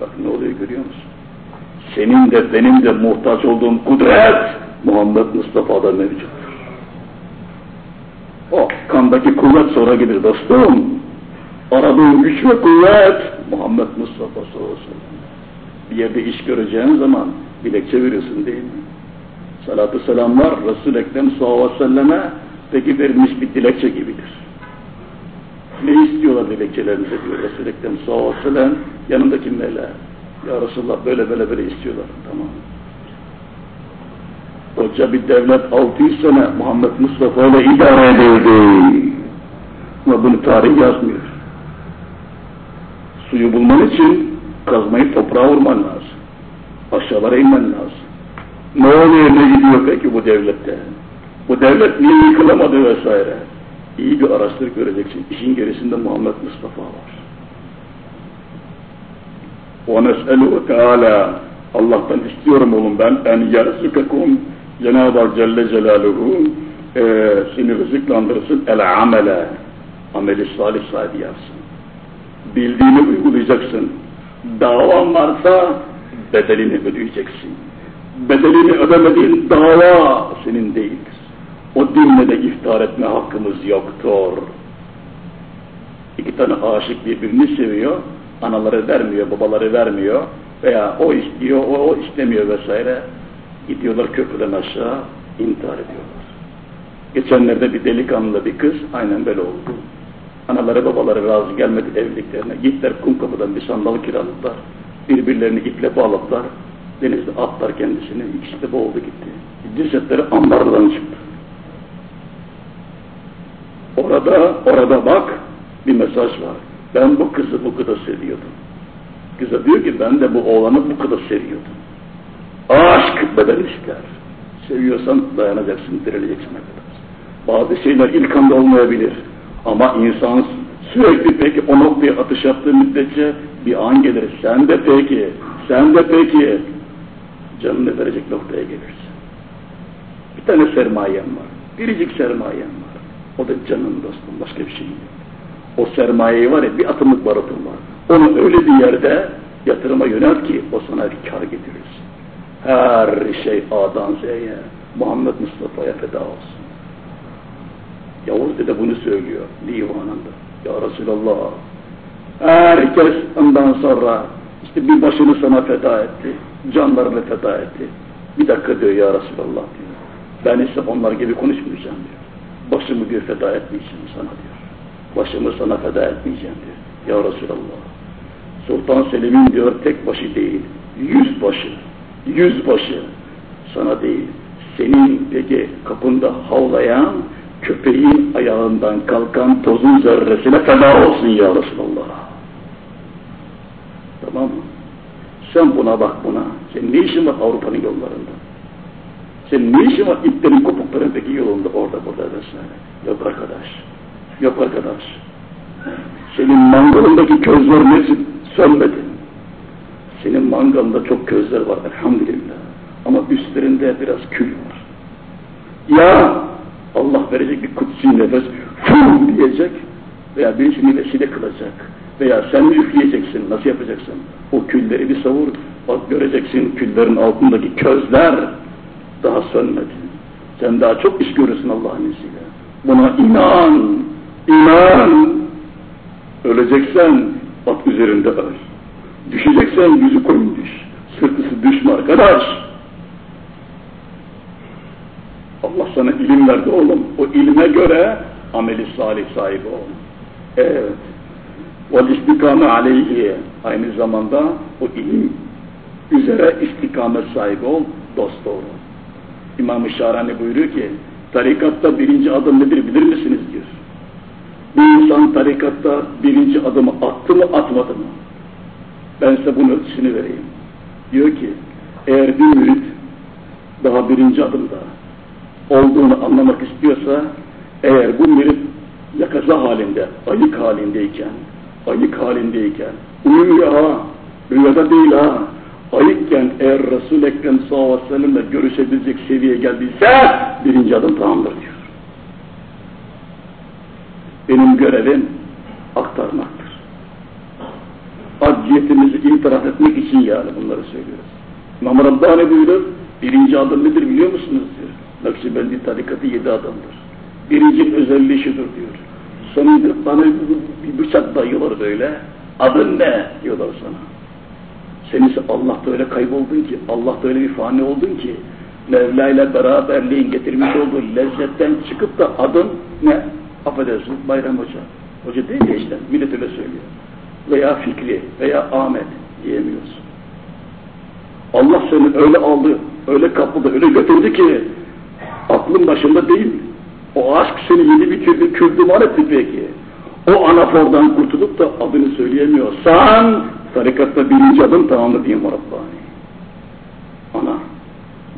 Bak ne oluyor görüyor musun? Senin de benim de muhtaç olduğum kudret Muhammed Mustafa'da mevcuttur. O kandaki kuvvet sonra gelir dostum. Aradığın güç ve kuvvet Muhammed Mustafa sallallahu. Bir yerde iş göreceğin zaman dilekçe veriyorsun değil mi? Salatü selamlar Resul-i Ekrem sallallahu aleyhi ve selleme peki verilmiş bir dilekçe gibidir. Ne istiyorlar dilekçelerinde diyor Resul-i Ekrem sallallahu yanındaki meleğe. Ya Resulallah böyle böyle böyle istiyorlar. Tamam. Koca bir devlet 600 sene Muhammed Mustafa ile idare edildi. Ama bunu tarih yazmıyor. Suyu bulman için kazmayı toprağa vurman lazım. Aşağılara inmen lazım. Ne oluyor ne gidiyor peki bu devlette? Bu devlet niye yıkılamadı vesaire? İyi bir araştır göreceksin. İşin gerisinde Muhammed Mustafa var. وَنَسْأَلُهُ Teala Allah'tan istiyorum oğlum ben en yerzukakum Cenab-ı Hak Celle Celaluhu e, seni rızıklandırsın el amele ameli salih sahibi yapsın. Bildiğini uygulayacaksın. Davan varsa bedelini ödeyeceksin. Bedelini ödemediğin dava senin değildir. Dinle de iftar etme hakkımız yoktur. İki tane aşık birbirini seviyor anaları vermiyor, babaları vermiyor veya o istiyor, o, o istemiyor vesaire. Gidiyorlar köprüden aşağı, intihar ediyorlar. Geçenlerde bir delikanlı bir kız aynen böyle oldu. Anaları babaları razı gelmedi evliliklerine. Gittiler kum kapıdan bir sandal kiraladılar. Birbirlerini iple bağladılar. Denizde atlar kendisini. İkisi de boğuldu gitti. Cesetleri ambardan çıktı. Orada, orada bak bir mesaj var. Ben bu kızı bu kadar seviyordum. Kıza diyor ki ben de bu oğlanı bu kadar seviyordum. Aşk beden ister. Seviyorsan dayanacaksın, dirileceksin. Bazı şeyler ilk anda olmayabilir. Ama insan sürekli peki o noktaya atış yaptığı müddetçe bir an gelir. Sen de peki, sen de peki canını verecek noktaya gelirsin. Bir tane sermayem var. Biricik sermayem. O da canın dostum. Başka bir şey yok. O sermayeyi var ya bir atımlık barutun var. Onu öyle bir yerde yatırıma yönelt ki o sana bir kar getirir. Her şey A'dan Z'ye Muhammed Mustafa'ya feda olsun. Yavuz dede bunu söylüyor divanında. Ya Resulallah herkes ondan sonra işte bir başını sana feda etti. Canlarını feda etti. Bir dakika diyor ya Resulallah diyor. Ben ise onlar gibi konuşmayacağım diyor. Başımı diyor feda etmeyeceğim sana diyor. Başımı sana feda etmeyeceğim diyor. Ya Resulallah. Sultan Selim'in diyor tek başı değil, yüz başı, yüz başı sana değil. Senin peki kapında havlayan köpeğin ayağından kalkan tozun zerresine feda olsun ya Resulallah. Tamam mı? Sen buna bak buna. Sen ne işin var Avrupa'nın yollarında? Sen ne işin var iplerin kopukların peki yolunda orada burada vesaire? Yok arkadaş. Yok arkadaş. Senin mangalındaki közler hepsi sönmedi. Senin mangalında çok közler var elhamdülillah. Ama üstlerinde biraz kül var. Ya Allah verecek bir kutsi nefes fuh diyecek veya birisini vesile kılacak veya sen mi üfleyeceksin nasıl yapacaksın? O külleri bir savur bak göreceksin küllerin altındaki közler daha sönmedi. Sen daha çok iş görürsün Allah'ın izniyle. Buna inan, inan. Öleceksen bak üzerinde öl. Düşeceksen yüzü koyun düş. Sırtısı düşme arkadaş. Allah sana ilim verdi oğlum. O ilme göre ameli salih sahibi ol. Evet. Ve istikame aleyhi. Aynı zamanda o ilim üzere istikamet sahibi ol, dost doğru. İmam-ı Şahrani buyuruyor ki, tarikatta birinci adım nedir bilir misiniz diyor. Bir insan tarikatta birinci adımı attı mı atmadı mı? Ben size bunun ölçüsünü vereyim. Diyor ki, eğer bir mürit daha birinci adımda olduğunu anlamak istiyorsa, eğer bu mürit yakaza halinde, ayık halindeyken, ayık halindeyken, uyumuyor ha, rüyada değil ha, ayıkken eğer Resul-i Ekrem sallallahu aleyhi ve sellemle görüşebilecek seviyeye geldiyse, birinci adım tamamdır diyor. Benim görevim aktarmaktır. Acziyetimizi itiraf etmek için yani bunları söylüyoruz. İmam Rabbani buyurur, birinci adım nedir biliyor musunuz diyor. Nakşibendi tarikatı yedi adamdır. Birinci özelliği şudur diyor. Sonunda bana bir bıçak dayıyorlar böyle. Adın ne? diyorlar sana. Sen ise Allah'ta öyle kayboldun ki, Allah'ta öyle bir fani oldun ki, Mevla ile beraberliğin getirmiş olduğu lezzetten çıkıp da adın ne? Affedersin Bayram Hoca. Hoca değil ya işte, millet öyle söylüyor. Veya Fikri veya Ahmet diyemiyorsun. Allah seni öyle aldı, öyle kapıldı, öyle götürdü ki aklın başında değil. O aşk seni yedi bitirdi, kül duman etti peki. O anafordan kurtulup da adını söyleyemiyorsan tarikatta birinci adım tamamı diyeyim Rabbani. Ana.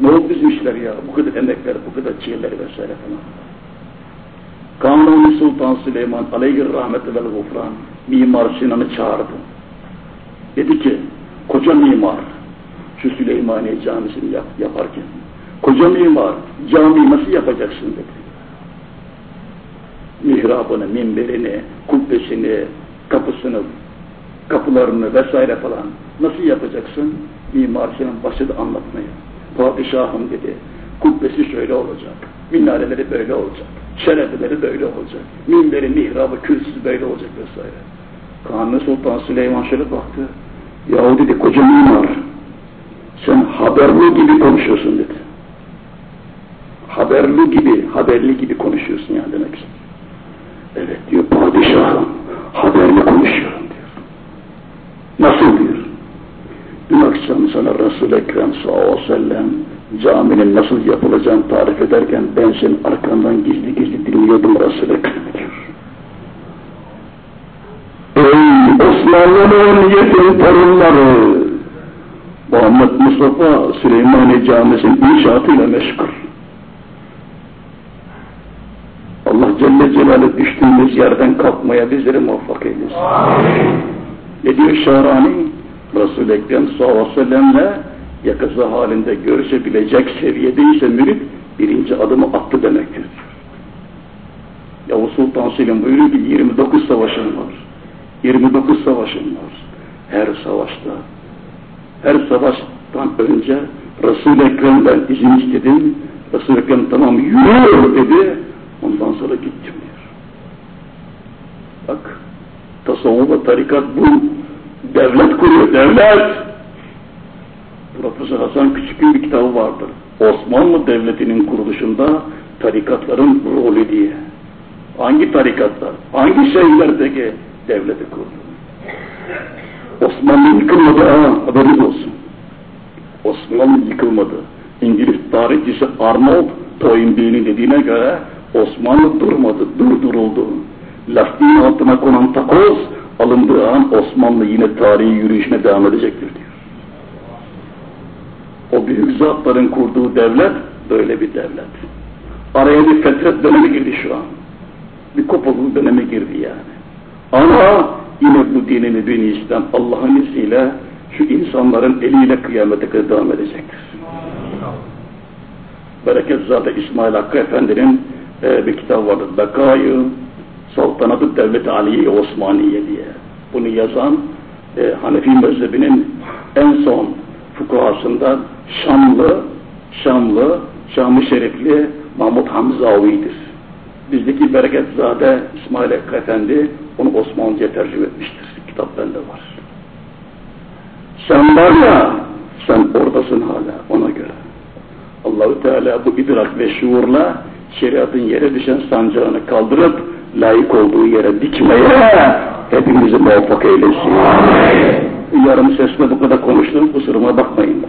Ne oldu bizim işler ya? Bu kadar emekler, bu kadar çiğler vesaire falan. Kanuni Sultan Süleyman aleyhir rahmeti vel gufran Mimar Sinan'ı çağırdı. Dedi ki, koca mimar şu Süleymaniye camisini yap, yaparken koca mimar cami nasıl yapacaksın dedi. Mihrabını, minberini, kubbesini, kapısını, kapılarını vesaire falan nasıl yapacaksın? Mimar Sinan başladı anlatmaya. Padişahım dedi, kubbesi şöyle olacak, minareleri böyle olacak, şerefeleri böyle olacak, minberi, mihrabı, kürsüsü böyle olacak vesaire. Kanuni Sultan Süleyman şöyle baktı, yahu dedi koca mimar, sen haberli gibi konuşuyorsun dedi. Haberli gibi, haberli gibi konuşuyorsun yani demek için. Evet diyor padişahım, haberli konuşuyorum. Nasıl diyor? Dün akşam sana Resul-i Ekrem sallallahu aleyhi ve sellem caminin nasıl yapılacağını tarif ederken ben senin arkandan gizli gizli dinliyordum Resul-i Ekrem diyor. Ey Osmanlı'nın yetim torunları! Muhammed Mustafa Süleymaniye Camisi'nin inşaatıyla meşgul. Allah Celle Celaluhu düştüğümüz yerden kalkmaya bizleri muvaffak eylesin. Amin. Ne diyor Şahrani? Resul-i Ekrem sallallahu aleyhi yakası halinde görüşebilecek seviyedeyse mürit birinci adımı attı demektir. Yavuz Sultan Selim buyuruyor ki 29 savaşım var. 29 savaşım var. Her savaşta, her savaştan önce Resul-i Ekrem'den izin istedim. Resul-i Ekrem tamam yürü dedi. Ondan sonra gittim diyor. Bak, tasavvuf ve tarikat bu. Devlet kuruyor, devlet. Profesör Hasan Küçük'ün bir kitabı vardır. Osmanlı Devleti'nin kuruluşunda tarikatların rolü diye. Hangi tarikatlar, hangi şehirlerdeki devleti kurdu? Osmanlı yıkılmadı ha, haberiniz olsun. Osmanlı yıkılmadı. İngiliz tarihçisi Arnold Toynbee'nin dediğine göre Osmanlı durmadı, durduruldu. Lastiğin altına konan takoz alındığı an Osmanlı yine tarihi yürüyüşüne devam edecektir diyor. O büyük zatların kurduğu devlet böyle bir devlet. Araya bir fetret dönemi girdi şu an. Bir kopukluk dönemi girdi yani. Ama yine bu dinini dini İslam Allah'ın izniyle şu insanların eliyle kıyamete kadar devam edecektir. Bereket Zade İsmail Hakkı Efendi'nin e, bir kitap vardır. Bekayı Saltanatı Devlet Aliye Osmaniye diye. Bunu yazan e, Hanefi mezhebinin en son fukahasında Şamlı, Şamlı, Şam-ı Şerifli Mahmud Hamzavi'dir. Bizdeki Bereketzade İsmail Hakkı Efendi onu Osmanlıca tercüme etmiştir. Kitap bende var. Sen var ya, sen oradasın hala ona göre. Allahu Teala bu idrak ve şuurla şeriatın yere düşen sancağını kaldırıp layık olduğu yere dikmeye hepimizi muvaffak eylesin. Yarım sesle bu kadar konuştum, kusuruma bakmayın.